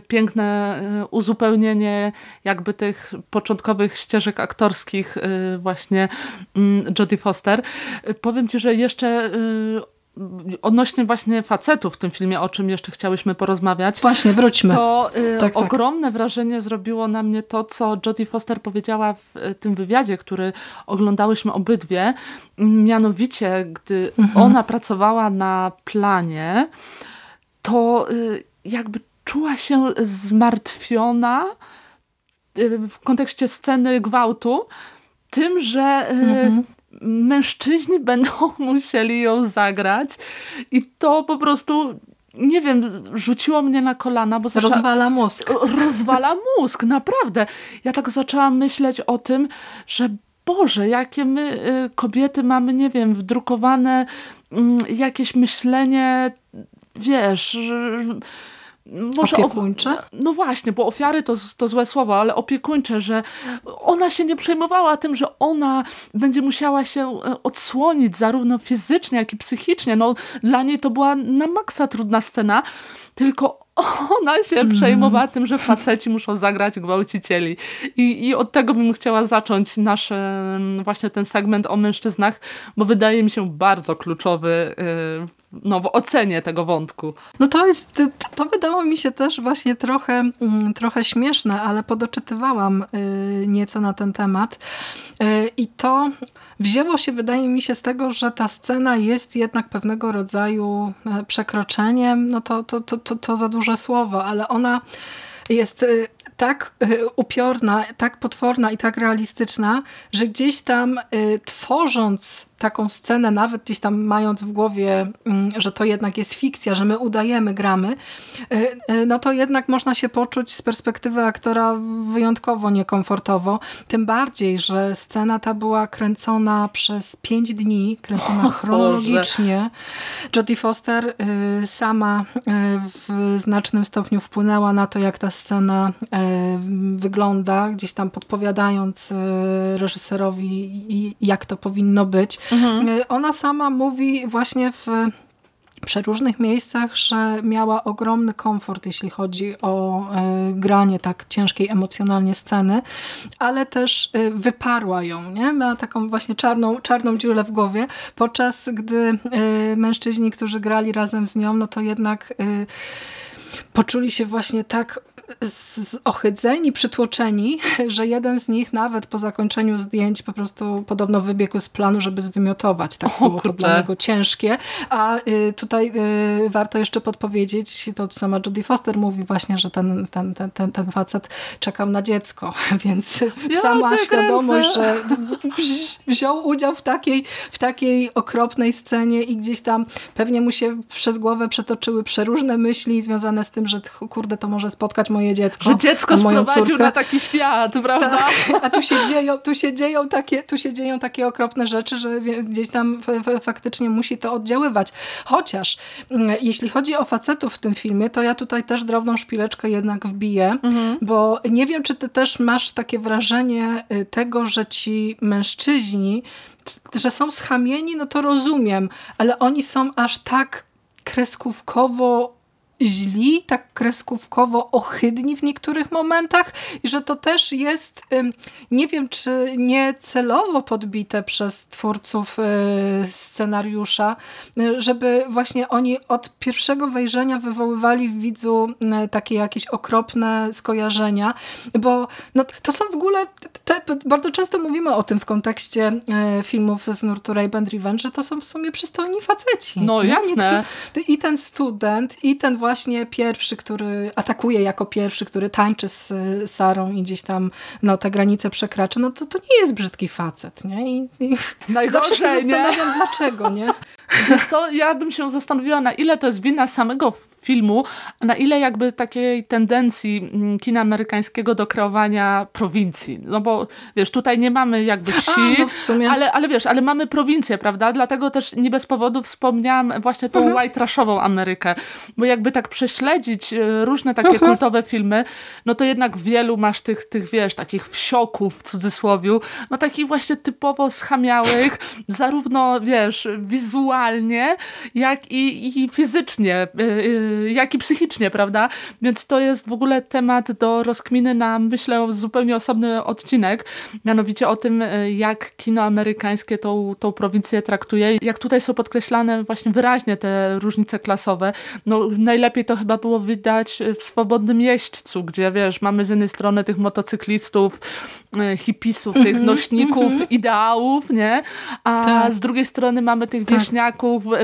piękne uzupełnienie jakby tych początkowych ścieżek aktorskich y, właśnie mm, Jodie Foster. Powiem Ci, że jeszcze y, odnośnie właśnie facetów w tym filmie, o czym jeszcze chciałyśmy porozmawiać. Właśnie, wróćmy. To y, tak, tak. ogromne tak. wrażenie zrobiło na mnie to, co Jodie Foster powiedziała w tym wywiadzie, który oglądałyśmy obydwie. Mianowicie, gdy mhm. ona pracowała na planie, to jakby czuła się zmartwiona w kontekście sceny gwałtu tym, że e, mhm. Mężczyźni *laughs* będą musieli ją zagrać i to po prostu nie wiem, rzuciło mnie na kolana, bo zaczęła... Rozwala mózg. *laughs* Rozwala mózg, naprawdę. Ja tak zaczęłam myśleć o tym, że Boże, jakie my y, kobiety mamy, nie wiem, wdrukowane mm, jakieś myślenie, wiesz może opiekuńcze? no właśnie, bo ofiary to, to złe słowo, ale opiekuńcze, że ona się nie przejmowała tym, że ona będzie musiała się e, odsłonić zarówno fizycznie, jak i psychicznie. No, dla niej to była na maksa trudna scena, tylko ona się mm. przejmowała tym, że faceci muszą zagrać gwałcicieli. I, I od tego bym chciała zacząć nasz właśnie ten segment o mężczyznach, bo wydaje mi się bardzo kluczowy y, no, w ocenie tego wątku. No to jest, to, to wydało mi się też właśnie trochę, mm, trochę śmieszne, ale podoczytywałam y, nieco na ten temat. Y, I to wzięło się, wydaje mi się, z tego, że ta scena jest jednak pewnego rodzaju przekroczeniem, no to, to, to, to, to za duże słowo, ale ona jest y, tak y, upiorna, tak potworna i tak realistyczna, że gdzieś tam y, tworząc taką scenę, nawet gdzieś tam mając w głowie, mm, że to jednak jest fikcja, że my udajemy, gramy, y, no to jednak można się poczuć z perspektywy aktora wyjątkowo niekomfortowo. Tym bardziej, że scena ta była kręcona przez pięć dni, kręcona chronologicznie. Jodie Foster sama w znacznym stopniu wpłynęła na to, jak ta scena wygląda, gdzieś tam podpowiadając reżyserowi jak to powinno być. Mhm. Y, ona sama mówi właśnie w przeróżnych miejscach, że miała ogromny komfort, jeśli chodzi o y, granie tak ciężkiej emocjonalnie sceny, ale też wyparła ją, nie? Miała taką właśnie czarną, czarną dziurę w głowie, podczas gdy mężczyźni, którzy grali razem z nią, no to jednak poczuli się właśnie tak ochydzeni, przytłoczeni, *laughs* że jeden z nich nawet po zakończeniu zdjęć po prostu podobno wybiegł z planu, żeby zwymiotować. Tak było to dla niego ciężkie. A y, tutaj y, warto jeszcze podpowiedzieć, to sama Jodie Foster mówi właśnie, że ten, ten, ten, ten, ten facet czekał na dziecko, *laughs* więc ja sama świadomość, że wziął udział w takiej, w takiej okropnej scenie i gdzieś tam pewnie mu się przez głowę przetoczyły przeróżne myśli związane z tym, że kurde, to może spotkać moje dziecko. Że dziecko sprowadził córkę. na taki świat, prawda? Tak, *laughs* a tu się, dzieją, tu, się dzieją takie, tu się dzieją takie okropne rzeczy, że gdzieś tam faktycznie musi to oddziaływać. Chociaż mm, jeśli chodzi o facetów w tym filmie, to ja tutaj też drobną szpileczkę jednak wbiję, mhm. bo nie wiem, czy ty też masz takie wrażenie y, tego, że ci mężczyźni że są schamieni, no to rozumiem, ale oni są aż tak kreskówkowo źli, tak kreskówkowo ohydni w niektórych momentach i że to też jest, nie wiem czy nie celowo podbite przez twórców y, scenariusza, y, żeby właśnie oni od pierwszego wejrzenia wywoływali w widzu y, takie jakieś okropne skojarzenia, bo no, to są w ogóle, te, bardzo często mówimy o tym w kontekście filmów z nurtu Rape and Revenge, że to są w sumie przystojni faceci. No jasne. I ten student, i ten właśnie właśnie pierwszy, który atakuje jako pierwszy, który tańczy z Sarą i gdzieś tam no, te granice przekracza, no to, to nie jest brzydki facet, nie? I, i zawsze się zastanawiam, dlaczego, nie? Co, ja bym się zastanowiła, na ile to jest wina samego filmu, a na ile jakby takiej tendencji mm, kina amerykańskiego do kreowania prowincji. No bo wiesz, tutaj nie mamy jakby wsi, a, no ale, ale wiesz, ale mamy prowincję, prawda? Dlatego też nie bez powodu wspomniałam właśnie tą mhm. white trashową Amerykę, bo jakby tak prześledzić e, różne takie mhm. kultowe filmy, no to jednak wielu masz tych, tych wiesz, takich wsioków w cudzysłowiu, no takich właśnie typowo schamiałych, zarówno wiesz, wizualnie, jak i, i fizycznie, e, e, jak i psychicznie, prawda? Więc to jest w ogóle temat do rozkminy na, myślę, zupełnie osobny odcinek, mianowicie o tym, jak kino amerykańskie tą, tą prowincję traktuje, jak tutaj są podkreślane właśnie wyraźnie te różnice klasowe. No najlepiej to chyba było widać w Swobodnym Jeźdźcu, gdzie wiesz, mamy z jednej strony tych motocyklistów, hipisów, mm -hmm, tych nośników mm -hmm. ideałów, nie? A tak. z drugiej strony mamy tych tak. wieśniaków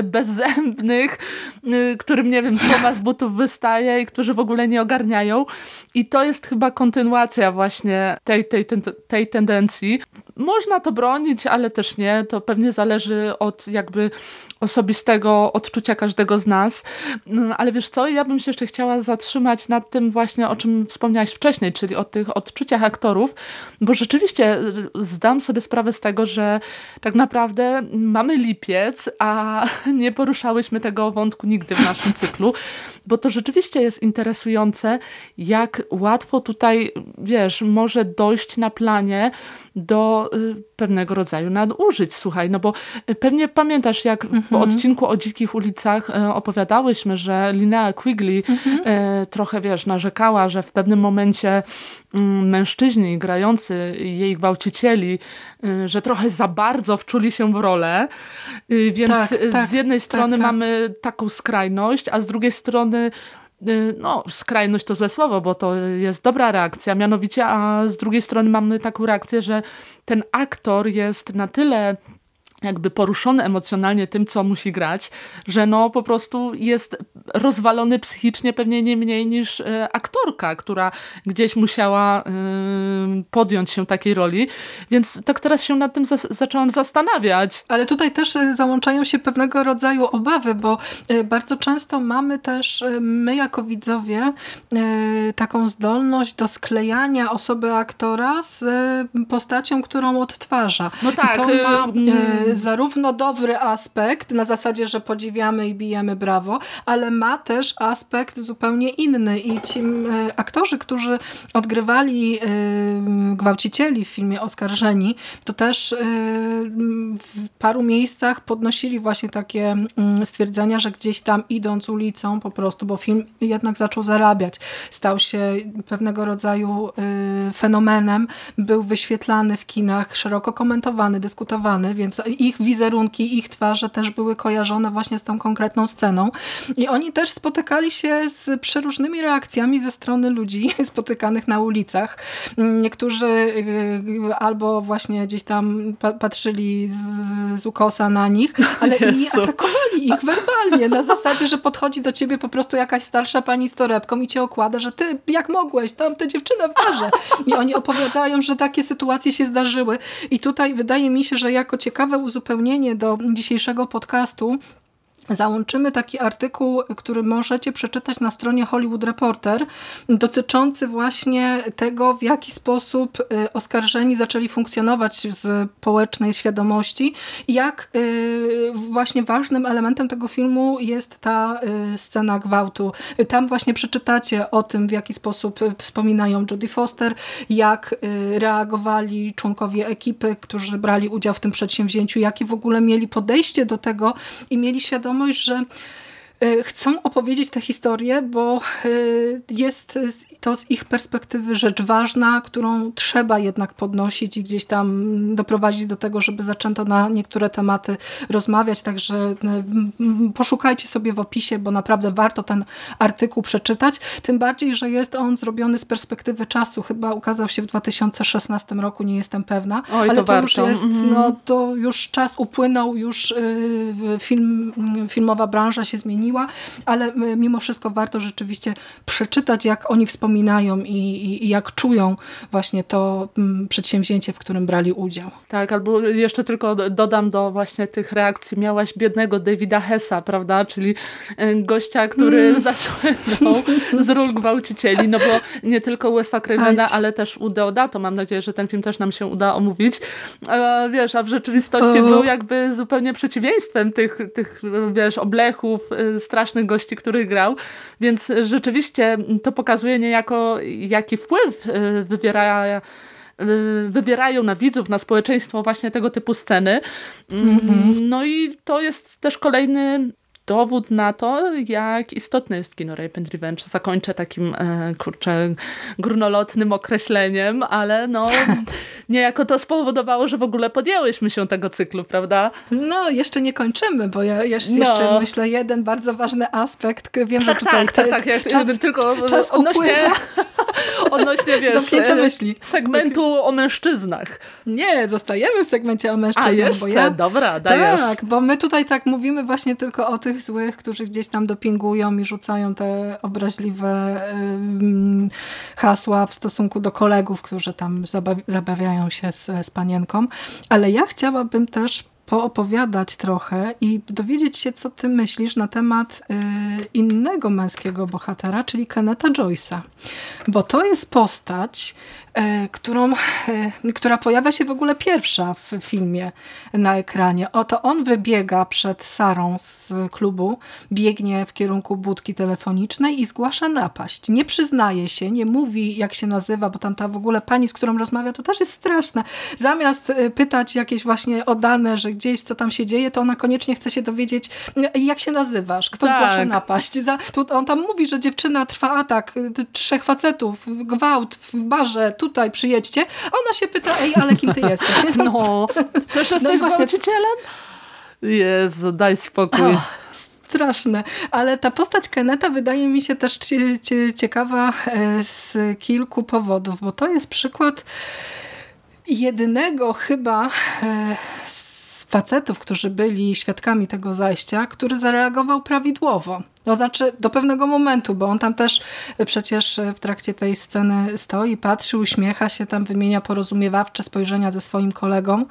bezzębnych, e, którym, nie wiem, słowa z butów wystaje i którzy w ogóle nie ogarniają. I to jest chyba kontynuacja właśnie tej, tej, tej tendencji. Można to bronić, ale też nie. To pewnie zależy od jakby osobistego odczucia każdego z nas. Mm, ale wiesz co, ja bym się jeszcze chciała zatrzymać nad tym właśnie, o czym wspomniałaś wcześniej, czyli o tych odczuciach aktorów, bo rzeczywiście zdam sobie sprawę z tego, że tak naprawdę mamy lipiec, a *laughs* nie poruszałyśmy tego wątku nigdy w naszym cyklu, bo to rzeczywiście jest interesujące, jak łatwo tutaj, wiesz, może dojść na planie do y, pewnego rodzaju nadużyć, słuchaj, no bo y, pewnie pamiętasz, jak w mhm. odcinku o dzikich ulicach y, opowiadałyśmy, że Linnea Quigley mhm. trochę, wiesz, narzekała, że w pewnym momencie mm, mężczyźni grający jej gwałcicieli, że trochę za bardzo wczuli się w rolę, więc tak, tak, z jednej tak, strony tak, mamy taką skrajność, a z drugiej strony no, skrajność to złe słowo, bo to jest dobra reakcja, mianowicie, a z drugiej strony mamy taką reakcję, że ten aktor jest na tyle jakby poruszony emocjonalnie tym, co musi grać, że no po prostu jest rozwalony psychicznie pewnie nie mniej niż e, aktorka, która gdzieś musiała e, podjąć się takiej roli. Więc tak teraz się nad tym zaczęłam zastanawiać. Ale tutaj też załączają się pewnego rodzaju obawy, bo bardzo często mamy też my jako widzowie taką zdolność do sklejania osoby aktora z postacią, którą odtwarza. No tak. I to ma zarówno dobry aspekt, na zasadzie, że podziwiamy i bijemy brawo, ale ma też aspekt zupełnie inny i ci e, aktorzy, którzy odgrywali e, gwałcicieli w filmie Oskarżeni, to też e, w paru miejscach podnosili właśnie takie stwierdzenia, że gdzieś tam idąc ulicą po prostu, bo film jednak zaczął zarabiać, stał się pewnego rodzaju fenomenem, był wyświetlany w kinach, szeroko komentowany, dyskutowany, więc ich wizerunki, ich twarze też były kojarzone właśnie z tą konkretną sceną. I oni też spotykali się z przeróżnymi reakcjami ze strony ludzi *laughs* spotykanych na ulicach. Niektórzy y, albo właśnie gdzieś tam patrzyli z, z ukosa na nich, ale inni atakowali ich werbalnie na zasadzie, że podchodzi do ciebie po prostu jakaś starsza pani z torebką i cię okłada, że ty jak mogłeś, tam tę dziewczynę w barze. I oni opowiadają, że takie sytuacje się zdarzyły. I tutaj wydaje mi się, że jako ciekawe uzupełnienie do dzisiejszego podcastu Załączymy taki artykuł, który możecie przeczytać na stronie Hollywood Reporter, dotyczący właśnie tego, w jaki sposób y, oskarżeni zaczęli funkcjonować z społecznej świadomości jak y, właśnie ważnym elementem tego filmu jest ta y, scena gwałtu. Tam właśnie przeczytacie o tym, w jaki sposób wspominają Jodie Foster, jak reagowali członkowie ekipy, którzy brali udział w tym przedsięwzięciu, jakie w ogóle mieli podejście do tego i mieli świadomość, świadomość, że chcą opowiedzieć tę historię, bo e, jest to z ich perspektywy rzecz ważna, którą trzeba jednak podnosić i gdzieś tam doprowadzić do tego, żeby zaczęto na niektóre tematy rozmawiać. Także e, poszukajcie sobie w opisie, bo naprawdę warto ten artykuł przeczytać. Tym bardziej, że jest on zrobiony z perspektywy czasu. Chyba ukazał się w 2016 roku, nie jestem pewna. Oj, ale to, to już jest, mhm. no to już czas upłynął, już film, filmowa branża się zmieniła, ale mimo wszystko warto rzeczywiście przeczytać, jak oni wspominają i, i, i jak czują właśnie to mm, przedsięwzięcie, w którym brali udział. Tak, albo jeszcze tylko dodam do właśnie tych reakcji. Miałaś biednego Davida Hessa, prawda? Czyli e, gościa, który mm. zasłynął z ról gwałcicieli, no bo nie tylko Wesa Cravena, ale też u Deodato. Mam nadzieję, że ten film też nam się uda omówić. A, wiesz, a w rzeczywistości był jakby zupełnie przeciwieństwem tych, tych wiesz, oblechów, e, strasznych gości, których grał. Więc rzeczywiście to pokazuje niejako jako jaki wpływ y, wywiera y, wywierają na widzów, na społeczeństwo właśnie tego typu sceny. Mm -hmm. No i to jest też kolejny dowód na to, jak istotne jest kino Rape and Revenge. Zakończę takim, e, kurczę, grunolotnym określeniem, ale no, *laughs* niejako to spowodowało, że w ogóle podjęłyśmy się tego cyklu, prawda? No, jeszcze nie kończymy, bo ja jest no. jeszcze, myślę, jeden bardzo ważny aspekt. Wiem, tak, że tutaj tak, tak, tak, ja czas, tylko czas odnośnie, odnośnie, wiesz, Zamknięcia e, myśli. segmentu o mężczyznach. Nie, zostajemy w segmencie o mężczyznach. A, jeszcze? Bo ja, Dobra, dajesz. Tak, bo my tutaj tak mówimy właśnie tylko o tych tych złych, którzy gdzieś tam dopingują i rzucają te obraźliwe hasła w stosunku do kolegów, którzy tam zabawiają się z, z panienką. Ale ja chciałabym też poopowiadać trochę i dowiedzieć się, co ty myślisz na temat y, innego męskiego bohatera, czyli Keneta Joyce'a. Bo to jest postać, którą, e, która pojawia się w ogóle pierwsza w filmie na ekranie. Oto on wybiega przed Sarą z klubu, biegnie w kierunku budki telefonicznej i zgłasza napaść. Nie przyznaje się, nie mówi jak się nazywa, bo tam ta w ogóle pani, z którą rozmawia, to też jest straszne. Zamiast e, pytać jakieś właśnie o dane, że gdzieś co tam się dzieje, to ona koniecznie chce się dowiedzieć, jak się nazywasz, kto tak. zgłasza napaść. Za, tu, on tam mówi, że dziewczyna trwa atak, trzech facetów, gwałt w barze, tutaj przyjedźcie. Ona się pyta, ej, ale kim ty jesteś? No, no też jesteś no właścicielem? Jezu, daj spokój. Oh straszne. Ale ta postać Keneta wydaje mi się też ciekawa e, z kilku powodów, bo to jest przykład jedynego chyba e, z facetów, którzy byli świadkami tego zajścia, który zareagował prawidłowo. To znaczy do pewnego momentu, bo on tam też przecież w trakcie tej sceny stoi, patrzy, uśmiecha się, tam wymienia porozumiewawcze spojrzenia ze swoim kolegą,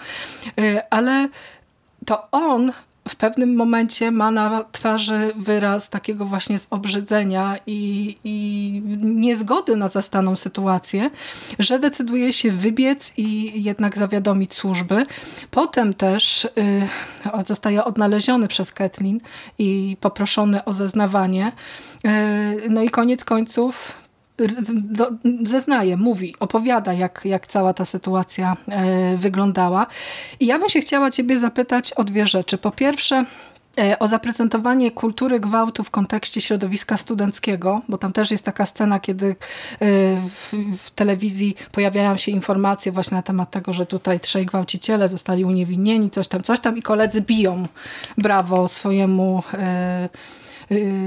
ale to on w pewnym momencie ma na twarzy wyraz takiego właśnie zobrzydzenia i, i niezgody na zastaną sytuację, że decyduje się wybiec i jednak zawiadomić służby. Potem też y, zostaje odnaleziony przez Kathleen i poproszony o zeznawanie. Y, no i koniec końców zeznaje, mówi, opowiada, jak, jak cała ta sytuacja e, wyglądała. I ja bym się chciała ciebie zapytać o dwie rzeczy. Po pierwsze, e, o zaprezentowanie kultury gwałtu w kontekście środowiska studenckiego, bo tam też jest taka scena, kiedy e, w, w, telewizji pojawiają się informacje właśnie na temat tego, że tutaj trzej gwałciciele zostali uniewinnieni, coś tam, coś tam i koledzy biją brawo swojemu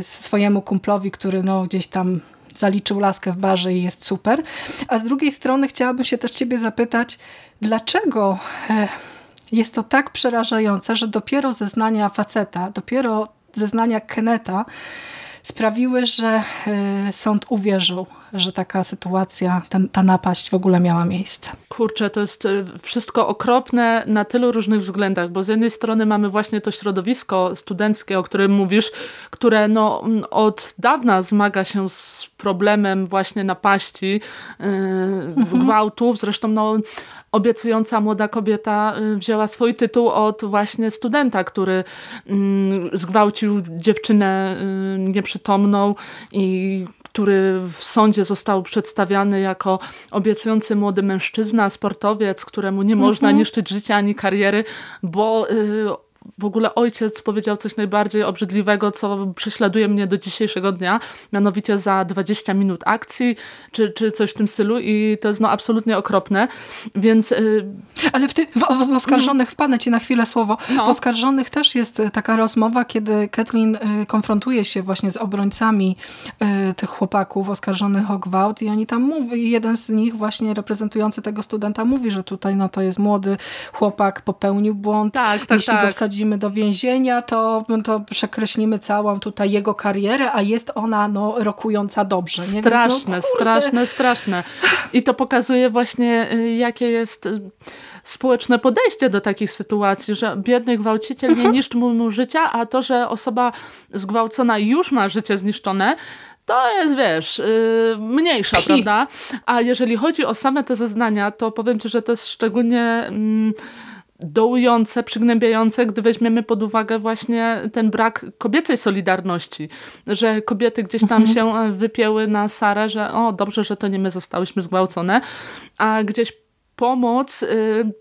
swojemu kumplowi, który no gdzieś tam zaliczył laskę w barze i jest super. A z drugiej strony chciałabym się też ciebie zapytać, dlaczego e, jest to tak przerażające, że dopiero zeznania faceta, dopiero zeznania Keneta sprawiły, że e, sąd uwierzył, że taka sytuacja, ten, ta napaść w ogóle miała miejsce. Kurczę, to jest e, wszystko okropne na tylu różnych względach, bo z jednej strony mamy właśnie to środowisko studenckie, o którym mówisz, które no, od dawna zmaga się z problemem właśnie napaści, yy, mhm. gwałtów, zresztą no obiecująca młoda kobieta y, wzięła swój tytuł od właśnie studenta, który zgwałcił dziewczynę nieprzytomną i który w sądzie został przedstawiany jako obiecujący młody mężczyzna, sportowiec, któremu nie można mhm. niszczyć życia ani kariery, bo y, w ogóle ojciec powiedział coś najbardziej obrzydliwego, co prześladuje mnie do dzisiejszego dnia, mianowicie za 20 minut akcji, czy, czy coś w tym stylu i to jest no absolutnie okropne, więc... Y, Ale w, ty, w, w oskarżonych, wpadnę ci na chwilę słowo, no. w oskarżonych też jest y, taka rozmowa, kiedy Kathleen y, konfrontuje się właśnie z obrońcami tych chłopaków oskarżonych o gwałt i oni tam mówi, jeden z nich właśnie reprezentujący tego studenta mówi, że tutaj no to jest młody chłopak, popełnił błąd, tak, tak, jeśli tak. go wsadzi wsadzimy do więzienia, to, to przekreślimy całą tutaj jego karierę, a jest ona no, rokująca dobrze. Nie? Straszne, Więc, no, straszne, straszne. I to pokazuje właśnie, y, jakie jest y, społeczne podejście do takich sytuacji, że biedny gwałciciel nie mhm. niszczy mu życia, a to, że osoba zgwałcona już ma życie zniszczone, to jest, wiesz, yy, mniejsza, prawda? A jeżeli chodzi o same te zeznania, to powiem Ci, że to jest szczególnie... Yy, dołujące, przygnębiające, gdy weźmiemy pod uwagę właśnie ten brak kobiecej solidarności, że kobiety gdzieś tam mhm. się e, wypięły na Sarę, że o, dobrze, że to nie my zostałyśmy zgwałcone, a gdzieś pomoc y,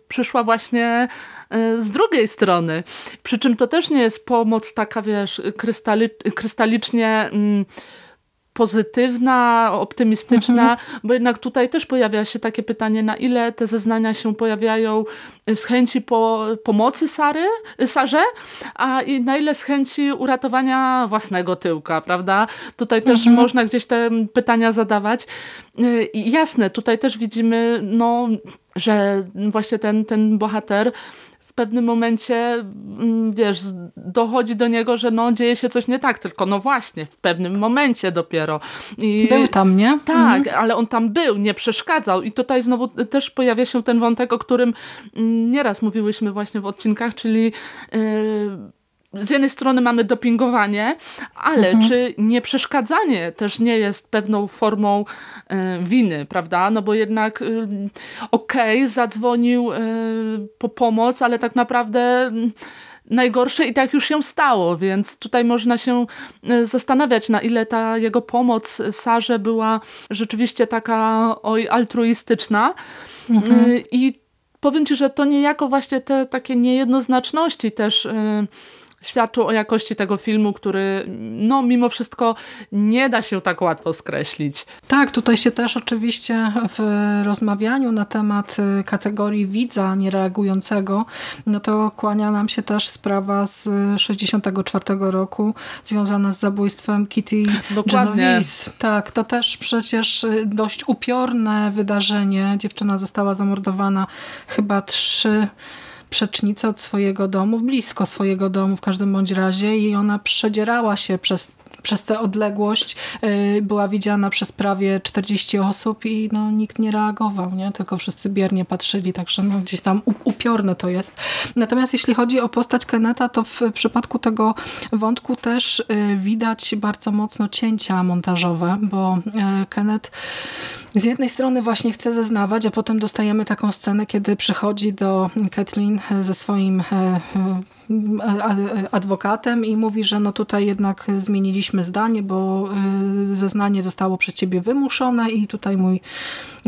przyszła właśnie y, z drugiej strony. Przy czym to też nie jest pomoc taka, wiesz, krystali krystalicznie... Y, pozytywna, optymistyczna, mhm. bo jednak tutaj też pojawia się takie pytanie, na ile te zeznania się pojawiają z chęci po, pomocy Sary, Sarze, a i na ile z chęci uratowania własnego tyłka, prawda? Tutaj też mhm. można gdzieś te pytania zadawać. I jasne, tutaj też widzimy, no, że właśnie ten, ten bohater pewnym momencie, mm, wiesz, dochodzi do niego, że no dzieje się coś nie tak, tylko no właśnie, w pewnym momencie dopiero. I, był tam, nie? Tak, mhm. ale on tam był, nie przeszkadzał i tutaj znowu też pojawia się ten wątek, o którym mm, nieraz mówiłyśmy właśnie w odcinkach, czyli yy, z jednej strony mamy dopingowanie, ale mhm. czy nieprzeszkadzanie też nie jest pewną formą e, winy, prawda? No bo jednak e, okej, okay, zadzwonił e, po pomoc, ale tak naprawdę najgorsze i tak już się stało, więc tutaj można się zastanawiać, na ile ta jego pomoc Sarze była rzeczywiście taka oj, altruistyczna. Mhm. I powiem Ci, że to niejako właśnie te takie niejednoznaczności też świadczył o jakości tego filmu, który no mimo wszystko nie da się tak łatwo skreślić. Tak, tutaj się też oczywiście w rozmawianiu na temat y, kategorii widza niereagującego, no to kłania nam się też sprawa z 64 roku związana z zabójstwem Kitty Dokładnie. Genovese. Tak, to też przecież y, dość upiorne wydarzenie. Dziewczyna została zamordowana chyba trzy przecznicę od swojego domu, blisko swojego domu w każdym bądź razie i ona przedzierała się przez przez tę odległość y, była widziana przez prawie 40 osób i no, nikt nie reagował, nie? tylko wszyscy biernie patrzyli, także no, gdzieś tam upiorne to jest. Natomiast jeśli chodzi o postać Keneta, to w przypadku tego wątku też y, widać bardzo mocno cięcia montażowe, bo Kenneth z jednej strony właśnie chce zeznawać, a potem dostajemy taką scenę, kiedy przychodzi do Kathleen ze swoim e, adwokatem i mówi, że no tutaj jednak zmieniliśmy zdanie, bo y, zeznanie zostało przez ciebie wymuszone i tutaj mój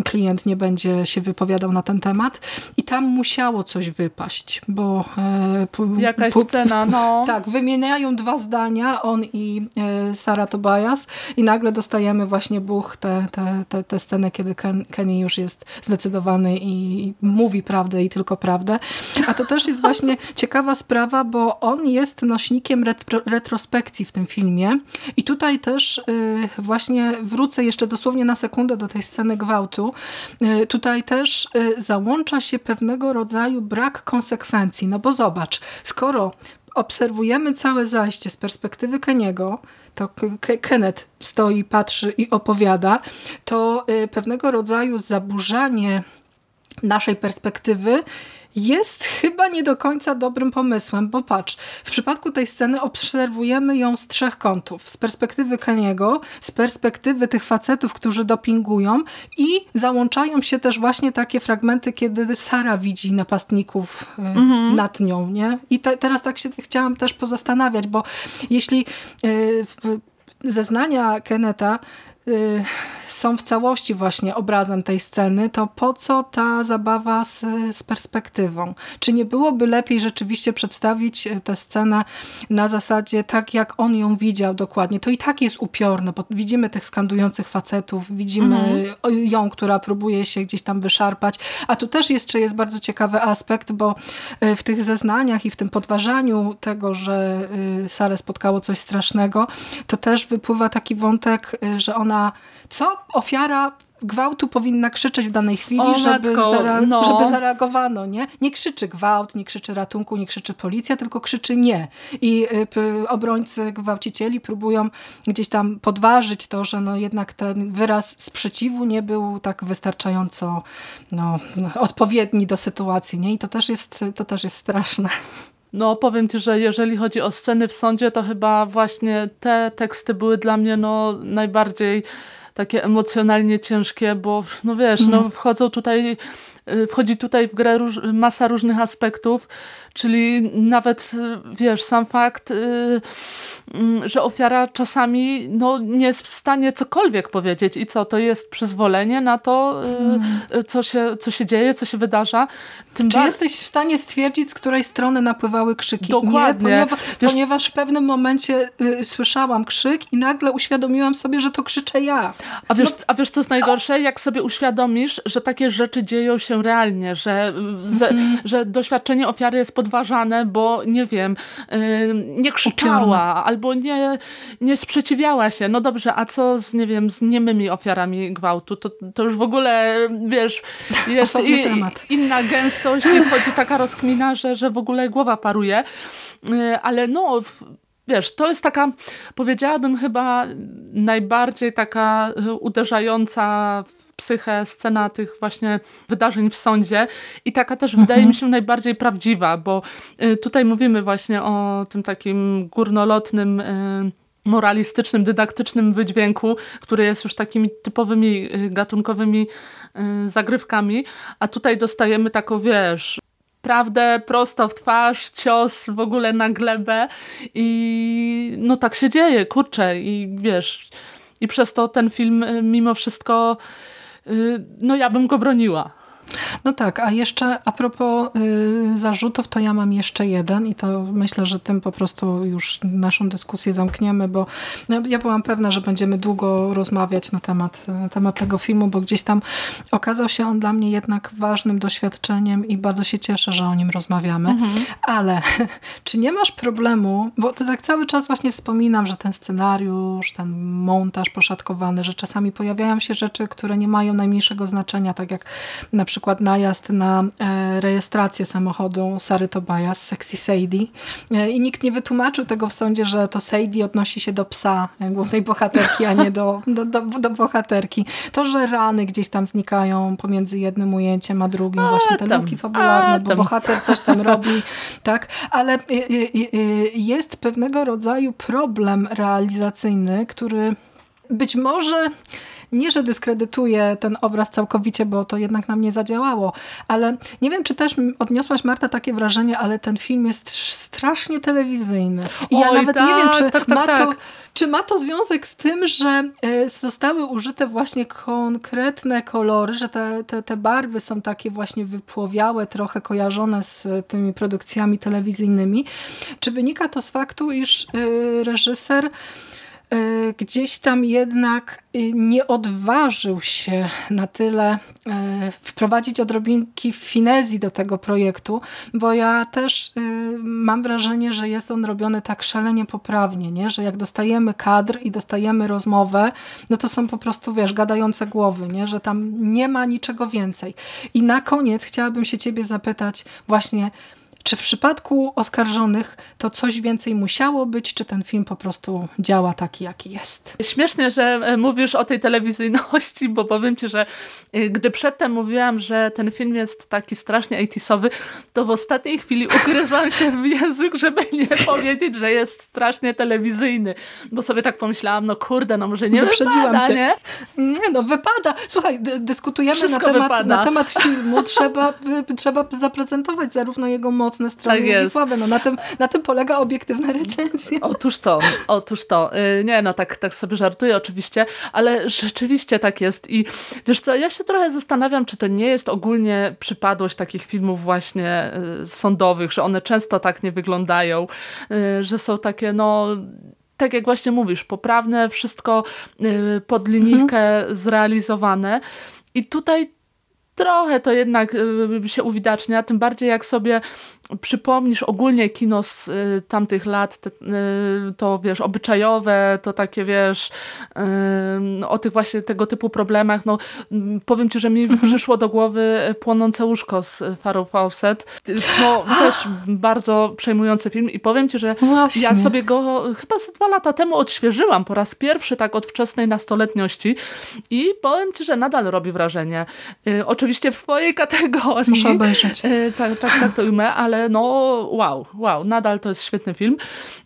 klient nie będzie się wypowiadał na ten temat. I tam musiało coś wypaść, bo... E, Jakaś scena, no. *laughs* Tak, wymieniają dwa zdania, on i e, Sara Tobias i nagle dostajemy właśnie buch tę te, te, te scenę, kiedy Ken, Kenny już jest zdecydowany i mówi prawdę i tylko prawdę. A to też jest właśnie *laughs* ciekawa sprawa, bo on jest nośnikiem retro, retrospekcji w tym filmie i tutaj też y, właśnie wrócę jeszcze dosłownie na sekundę do tej sceny gwałtu. Y, tutaj też y, załącza się pewnego rodzaju brak konsekwencji, no bo zobacz, skoro obserwujemy całe zajście z perspektywy Keniego, to Kenneth stoi, patrzy i opowiada, to pewnego rodzaju zaburzanie naszej perspektywy jest chyba nie do końca dobrym pomysłem, bo patrz, w przypadku tej sceny obserwujemy ją z trzech kątów. Z perspektywy Keniego, z perspektywy tych facetów, którzy dopingują i załączają się też właśnie takie fragmenty, kiedy Sara widzi napastników y, mhm. nad nią. Nie? I te, teraz tak się chciałam też pozastanawiać, bo jeśli y, zeznania Keneta są w całości właśnie obrazem tej sceny, to po co ta zabawa z, z perspektywą? Czy nie byłoby lepiej rzeczywiście przedstawić y, tę scenę na zasadzie tak, jak on ją widział dokładnie? To i tak jest upiorne, bo widzimy tych skandujących facetów, widzimy mhm. ją, która próbuje się gdzieś tam wyszarpać, a tu też jeszcze jest bardzo ciekawy aspekt, bo y, w tych zeznaniach i w tym podważaniu tego, że Sarę spotkało coś strasznego, to też wypływa taki wątek, że ona co ofiara gwałtu powinna krzyczeć w danej chwili, o, żeby, zare no. żeby zareagowano. Nie? nie krzyczy gwałt, nie krzyczy ratunku, nie krzyczy policja, tylko krzyczy nie. I y, obrońcy gwałcicieli próbują gdzieś tam podważyć to, że no jednak ten wyraz sprzeciwu nie był tak wystarczająco no, odpowiedni do sytuacji. Nie? I to też jest, to też jest straszne. No powiem Ci, że jeżeli chodzi o sceny w sądzie, to chyba właśnie te teksty były dla mnie no, najbardziej takie emocjonalnie ciężkie, bo no wiesz, no mhm. wchodzą tutaj y, wchodzi tutaj w grę róż, masa różnych aspektów, czyli nawet, wiesz, sam fakt, y, mm, że ofiara czasami no, nie jest w stanie cokolwiek powiedzieć i co, to jest przyzwolenie na to, y, co, się, co się dzieje, co się wydarza. Tym Czy jesteś w stanie stwierdzić, z której strony napływały krzyki? Dokładnie. Nie, ponieważ, wiesz, ponieważ w pewnym momencie y, słyszałam krzyk i nagle uświadomiłam sobie, że to krzyczę ja. A wiesz, no, a wiesz co jest najgorsze? Jak sobie uświadomisz, że takie rzeczy dzieją się realnie, że, mm. że doświadczenie ofiary jest podważane, bo nie wiem, y, nie krzyczała albo nie, nie sprzeciwiała się. No dobrze, a co z, nie wiem, z niemymi ofiarami gwałtu? To, to już w ogóle, wiesz, *laughs* jest i, inna gęstość i wchodzi taka rozkmina, że, że w ogóle głowa paruje. Y, ale no, wiesz, to jest taka, powiedziałabym chyba najbardziej taka y, uderzająca w psychę scena tych właśnie wydarzeń w sądzie i taka też mhm. wydaje mi się najbardziej prawdziwa, bo y, tutaj mówimy właśnie o tym takim górnolotnym y, moralistycznym, dydaktycznym wydźwięku, który jest już takimi typowymi gatunkowymi zagrywkami, a tutaj dostajemy taką, wiesz, prawdę prosto w twarz, cios w ogóle na glebę i no tak się dzieje, kurczę i wiesz, i przez to ten film y, mimo wszystko, y, no ja bym go broniła. No tak, a jeszcze a propos y, zarzutów, to ja mam jeszcze jeden i to myślę, że tym po prostu już naszą dyskusję zamkniemy, bo ja byłam pewna, że będziemy długo rozmawiać na temat, na temat tego filmu, bo gdzieś tam okazał się on dla mnie jednak ważnym doświadczeniem i bardzo się cieszę, że o nim rozmawiamy. Mhm. Ale *laughs* czy nie masz problemu, bo to tak cały czas właśnie wspominam, że ten scenariusz, ten montaż poszatkowany, że czasami pojawiają się rzeczy, które nie mają najmniejszego znaczenia, tak jak na przykład przykład najazd na e, rejestrację samochodu Sary Tobias, Sexy Sadie e, i nikt nie wytłumaczył tego w sądzie, że to Sadie odnosi się do psa głównej bohaterki, a nie do, do, do, do bohaterki. To, że rany gdzieś tam znikają pomiędzy jednym ujęciem a drugim, a właśnie te tam, luki fabularne, bo bohater coś tam robi, *laughs* tak? Ale jest pewnego rodzaju problem realizacyjny, który być może nie, że dyskredytuje ten obraz całkowicie, bo to jednak na mnie zadziałało, ale nie wiem, czy też odniosłaś, Marta, takie wrażenie, ale ten film jest strasznie telewizyjny. I Oj, ja nawet tak, nie wiem, czy, tak, tak, ma to, tak. czy ma to związek z tym, że e, zostały użyte właśnie konkretne kolory, że te, te, te barwy są takie właśnie wypłowiałe, trochę kojarzone z tymi produkcjami telewizyjnymi. Czy wynika to z faktu, iż e, reżyser E, gdzieś tam jednak y, nie odważył się na tyle e, wprowadzić odrobinki finezji do tego projektu, bo ja też y, mam wrażenie, że jest on robiony tak szalenie poprawnie, nie? że jak dostajemy kadr i dostajemy rozmowę, no to są po prostu, wiesz, gadające głowy, nie? że tam nie ma niczego więcej. I na koniec chciałabym się ciebie zapytać właśnie, czy w przypadku oskarżonych to coś więcej musiało być, czy ten film po prostu działa taki, jaki jest? Śmiesznie, że e, mówisz o tej telewizyjności, bo powiem ci, że e, gdy przedtem mówiłam, że ten film jest taki strasznie 80 to w ostatniej chwili ugryzłam się w język, żeby nie powiedzieć, że jest strasznie telewizyjny, bo sobie tak pomyślałam, no kurde, no może nie wypada, cię. nie? Nie, no wypada. Słuchaj, dyskutujemy na temat, na temat filmu, trzeba, trzeba zaprezentować zarówno jego moc, mocne strony, tak jest. i słabe. No, na, tym, na tym polega obiektywna recenzja. Otóż to, otóż to. Y, nie, no tak, tak sobie żartuję oczywiście, ale rzeczywiście tak jest. I wiesz co, ja się trochę zastanawiam, czy to nie jest ogólnie przypadłość takich filmów właśnie y, sądowych, że one często tak nie wyglądają, y, że są takie, no tak jak właśnie mówisz, poprawne, wszystko pod linijkę mhm. zrealizowane. I tutaj trochę to jednak y, się uwidacznia, tym bardziej jak sobie przypomnisz ogólnie kino z y, tamtych lat, te, y, to wiesz, obyczajowe, to takie wiesz, o tych właśnie tego typu problemach, no powiem ci, że mi mhm. przyszło do głowy Płonące łóżko z Farrow Fawcett. No *gasps* też bardzo przejmujący film i powiem ci, że właśnie. ja sobie go chyba z dwa lata temu odświeżyłam po raz pierwszy tak od wczesnej nastoletniości i powiem ci, że nadal robi wrażenie. Y, oczywiście w swojej kategorii. Muszę obejrzeć. Y, tak, tak, tak to ujmę, ale no wow, wow, nadal to jest świetny film.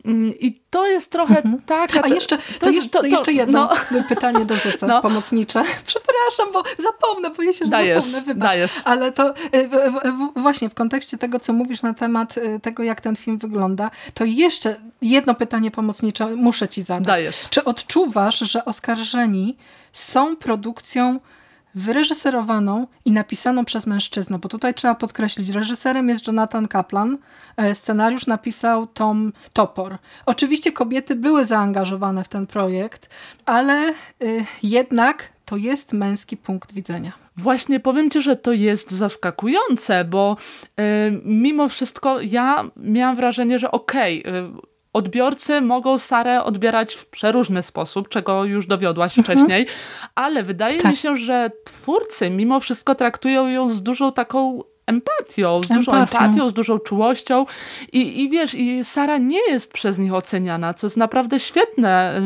Mm, I to jest trochę mhm. taka... A jeszcze, to, to, jeszcze, to, jeszcze jedno no. *laughs* pytanie dorzucę, no. pomocnicze. *laughs* Przepraszam, bo zapomnę, boję się, że dajesz, zapomnę, wybacz. Dajesz. Ale to y, właśnie w kontekście tego, co mówisz na temat y, tego, jak ten film wygląda, to jeszcze jedno pytanie pomocnicze muszę ci zadać. Dajesz. Czy odczuwasz, że oskarżeni są produkcją wyreżyserowaną i napisaną przez mężczyznę, bo tutaj trzeba podkreślić, reżyserem jest Jonathan Kaplan, e, scenariusz napisał Tom Topor. Oczywiście kobiety były zaangażowane w ten projekt, ale y, jednak to jest męski punkt widzenia. Właśnie powiem Ci, że to jest zaskakujące, bo y, mimo wszystko ja miałam wrażenie, że okej, okay, Odbiorcy mogą Sarę odbierać w przeróżny sposób, czego już dowiodłaś mhm. wcześniej, ale wydaje tak. mi się, że twórcy mimo wszystko traktują ją z dużą taką empatią, z dużą empatią, z dużą czułością I, i wiesz, i Sara nie jest przez nich oceniana, co jest naprawdę świetne,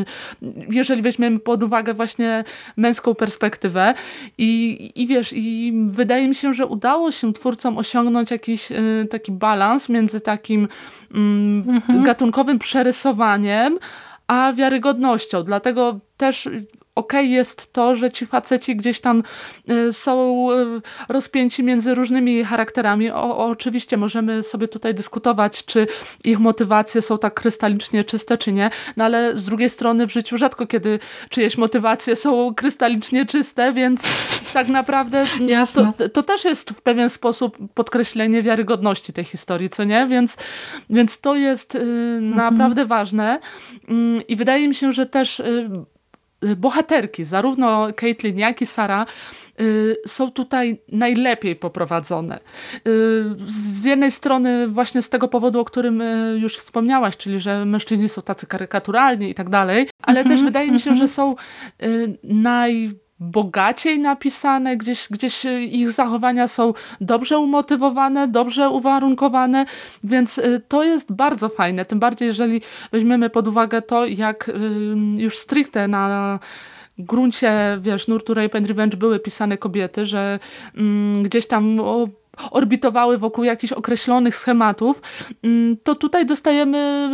jeżeli weźmiemy pod uwagę właśnie męską perspektywę i, i wiesz, i wydaje mi się, że udało się twórcom osiągnąć jakiś y, taki balans między takim. Gatunkowym przerysowaniem, a wiarygodnością. Dlatego też okej okay jest to, że ci faceci gdzieś tam y, są y, rozpięci między różnymi charakterami. O, oczywiście możemy sobie tutaj dyskutować, czy ich motywacje są tak krystalicznie czyste, czy nie, no ale z drugiej strony w życiu rzadko kiedy czyjeś motywacje są krystalicznie czyste, więc tak naprawdę *laughs* to, to, też jest w pewien sposób podkreślenie wiarygodności tej historii, co nie? Więc, więc to jest y, mhm. naprawdę ważne mm, i wydaje mi się, że też bohaterki, zarówno Caitlin, jak i Sara, y, są tutaj najlepiej poprowadzone. Y, z jednej strony właśnie z tego powodu, o którym już wspomniałaś, czyli że mężczyźni są tacy karykaturalni i tak dalej, ale mm -hmm, też wydaje mm -hmm. mi się, mhm. że są naj bogaciej napisane, gdzieś, gdzieś ich zachowania są dobrze umotywowane, dobrze uwarunkowane, więc to jest bardzo fajne, tym bardziej jeżeli weźmiemy pod uwagę to, jak już stricte na gruncie, wiesz, nurtu Rape and Revenge były pisane kobiety, że mm, gdzieś tam o, orbitowały wokół jakichś określonych schematów, mm, to tutaj dostajemy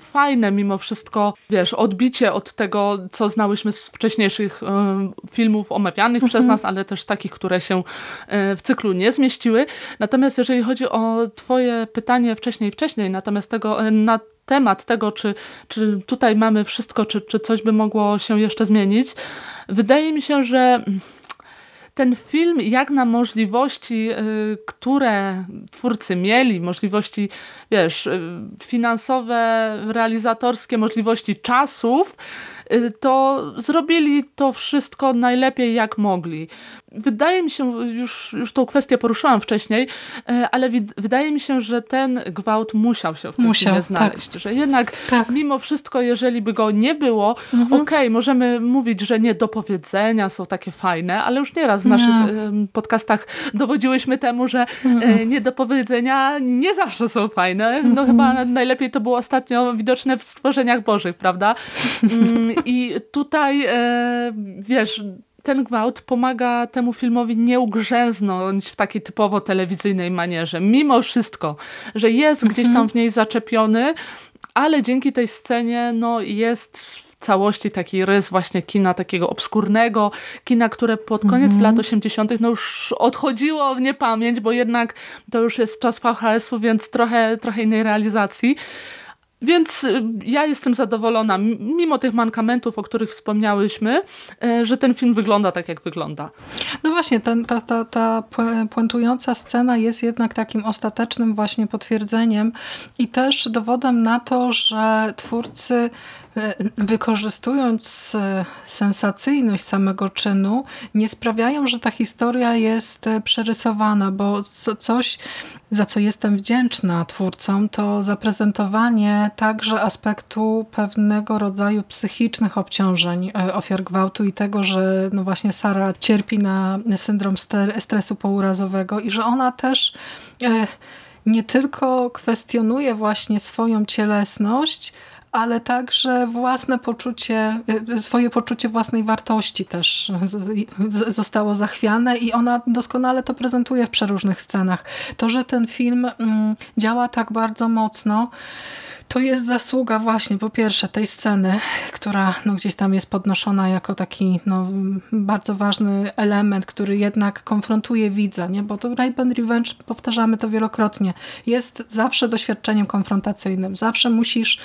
fajne mimo wszystko, wiesz, odbicie od tego, co znałyśmy z wcześniejszych y, filmów omawianych mhm. przez nas, ale też takich, które się y, w cyklu nie zmieściły. Natomiast jeżeli chodzi o twoje pytanie wcześniej, wcześniej, natomiast tego, na temat tego, czy, czy tutaj mamy wszystko, czy, czy coś by mogło się jeszcze zmienić, wydaje mi się, że ten film, jak na możliwości, y, które twórcy mieli, możliwości, wiesz, y, finansowe, realizatorskie, możliwości czasów, y, to zrobili to wszystko najlepiej jak mogli wydaje mi się, już, już tą kwestię poruszyłam wcześniej, e, ale wydaje mi się, że ten gwałt musiał się w tym musiał, filmie tak. znaleźć. Tak. Że jednak tak. mimo wszystko, jeżeli by go nie było, mhm. okej, okay, możemy mówić, że nie do powiedzenia są takie fajne, ale już nieraz w naszych nie. podcastach dowodziłyśmy temu, że mhm. nie do powiedzenia nie zawsze są fajne. No mhm. chyba najlepiej to było ostatnio widoczne w stworzeniach bożych, prawda? Mm, I tutaj, e, wiesz, ten gwałt pomaga temu filmowi nie ugrzęznąć w takiej typowo telewizyjnej manierze. Mimo wszystko, że jest mhm. gdzieś tam w niej zaczepiony, ale dzięki tej scenie no, jest w całości taki rys właśnie kina takiego obskurnego, kina, które pod koniec mhm. lat 80. no już odchodziło w niepamięć, bo jednak to już jest czas VHS-u, więc trochę, trochę innej realizacji. Więc y, ja jestem zadowolona, mimo tych mankamentów, o których wspomniałyśmy, e, że ten film wygląda tak, jak wygląda. No właśnie, ten, ta, ta, ta puentująca scena jest jednak takim ostatecznym właśnie potwierdzeniem i też dowodem na to, że twórcy E, wykorzystując e, sensacyjność samego czynu, nie sprawiają, że ta historia jest przerysowana, bo coś, za co jestem wdzięczna twórcom, to zaprezentowanie także aspektu pewnego rodzaju psychicznych obciążeń ofiar gwałtu i tego, że no właśnie Sara cierpi na syndrom stresu pourazowego i że ona też nie tylko kwestionuje właśnie swoją cielesność, ale także własne poczucie, y, swoje poczucie własnej wartości też zostało zachwiane i ona doskonale to prezentuje w przeróżnych scenach. To, że ten film mm, działa tak bardzo mocno, to jest zasługa właśnie po pierwsze tej sceny, która no, gdzieś tam jest podnoszona jako taki no, bardzo ważny element, który jednak konfrontuje widza, nie? bo to Rape and Revenge, powtarzamy to wielokrotnie, jest zawsze doświadczeniem konfrontacyjnym. Zawsze musisz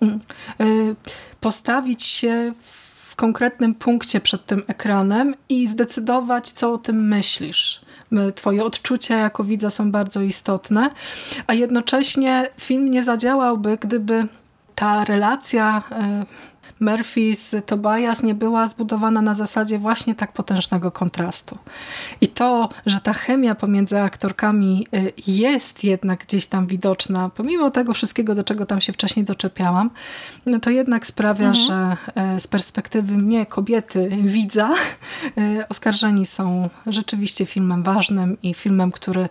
yy, postawić się w konkretnym punkcie przed tym ekranem i zdecydować, co o tym myślisz. Twoje odczucia jako widza są bardzo istotne, a jednocześnie film nie zadziałałby, gdyby ta relacja e, Murphy z Tobias nie była zbudowana na zasadzie właśnie tak potężnego kontrastu. I to, że ta chemia pomiędzy aktorkami y, jest jednak gdzieś tam widoczna, pomimo tego wszystkiego, do czego tam się wcześniej doczepiałam, no to jednak sprawia, mhm. że e, z perspektywy mnie, kobiety, widza, e, oskarżeni są rzeczywiście filmem ważnym i filmem, który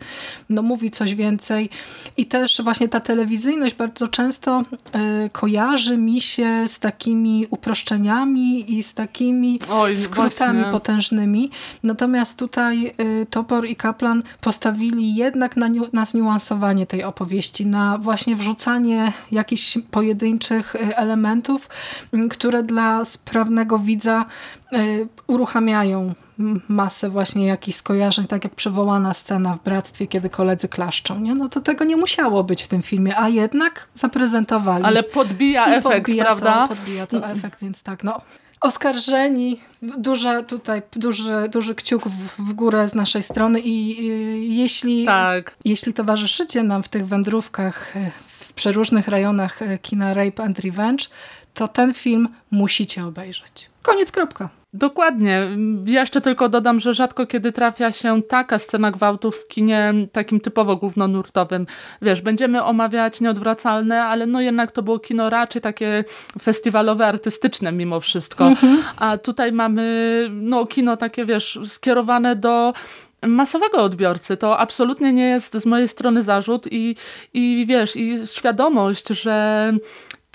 no, mówi coś więcej. I też właśnie ta telewizyjność bardzo często e, kojarzy mi się z takimi uproszczeniami i z takimi Oj, skrótami właśnie. potężnymi. Natomiast tutaj Topor i Kaplan postawili jednak na, na zniuansowanie tej opowieści, na właśnie wrzucanie jakichś pojedynczych y, elementów, y, które dla sprawnego widza uruchamiają masę właśnie jakichś skojarzeń, tak jak przywołana scena w Bractwie, kiedy koledzy klaszczą. Nie? No to tego nie musiało być w tym filmie, a jednak zaprezentowali. Ale podbija efekt, podbija prawda? To, podbija to efekt, więc tak, no. Oskarżeni, duże tutaj, duży, duży kciuk w, w górę z naszej strony i, i jeśli, tak. jeśli towarzyszycie nam w tych wędrówkach e, w przeróżnych rejonach e, kina Rape and Revenge, to ten film musicie obejrzeć. Koniec, kropka. Dokładnie. Jeszcze tylko dodam, że rzadko kiedy trafia się taka scena gwałtu w kinie takim typowo głównonurtowym. Wiesz, będziemy omawiać nieodwracalne, ale no jednak to było kino raczej takie festiwalowe, artystyczne mimo wszystko. Mhm. A tutaj mamy no kino takie, wiesz, skierowane do masowego odbiorcy. To absolutnie nie jest z mojej strony zarzut i, i wiesz, i świadomość, że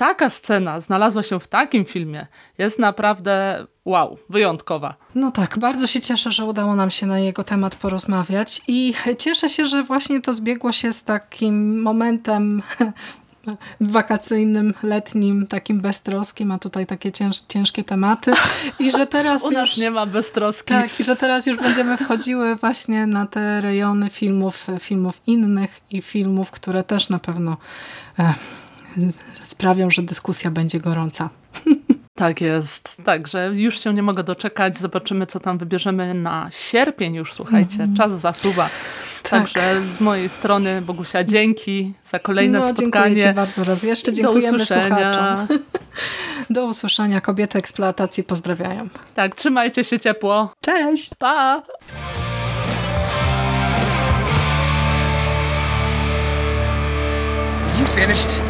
taka scena znalazła się w takim filmie, jest naprawdę wow, wyjątkowa. No tak, bardzo się cieszę, że udało nam się na jego temat porozmawiać i cieszę się, że właśnie to zbiegło się z takim momentem *laughs* wakacyjnym, letnim, takim beztroskim, a tutaj takie cięż, ciężkie tematy. I że *laughs* teraz U nas już, nie ma beztroski. Tak, i że teraz już będziemy wchodziły właśnie na te rejony filmów, filmów innych i filmów, które też na pewno e, sprawią, że dyskusja będzie gorąca. *laughs* Tak jest. Także już się nie mogę doczekać. Zobaczymy, co tam wybierzemy na sierpień już, słuchajcie. Mm. Czas zasuwa. Tak. Także z mojej strony, Bogusia, dzięki za kolejne no, spotkanie. Dziękuję Ci bardzo raz. Jeszcze dziękujemy Do usłyszenia. *laughs* Do usłyszenia. Kobiety eksploatacji pozdrawiają. Tak, trzymajcie się ciepło. Cześć. Pa. You finished?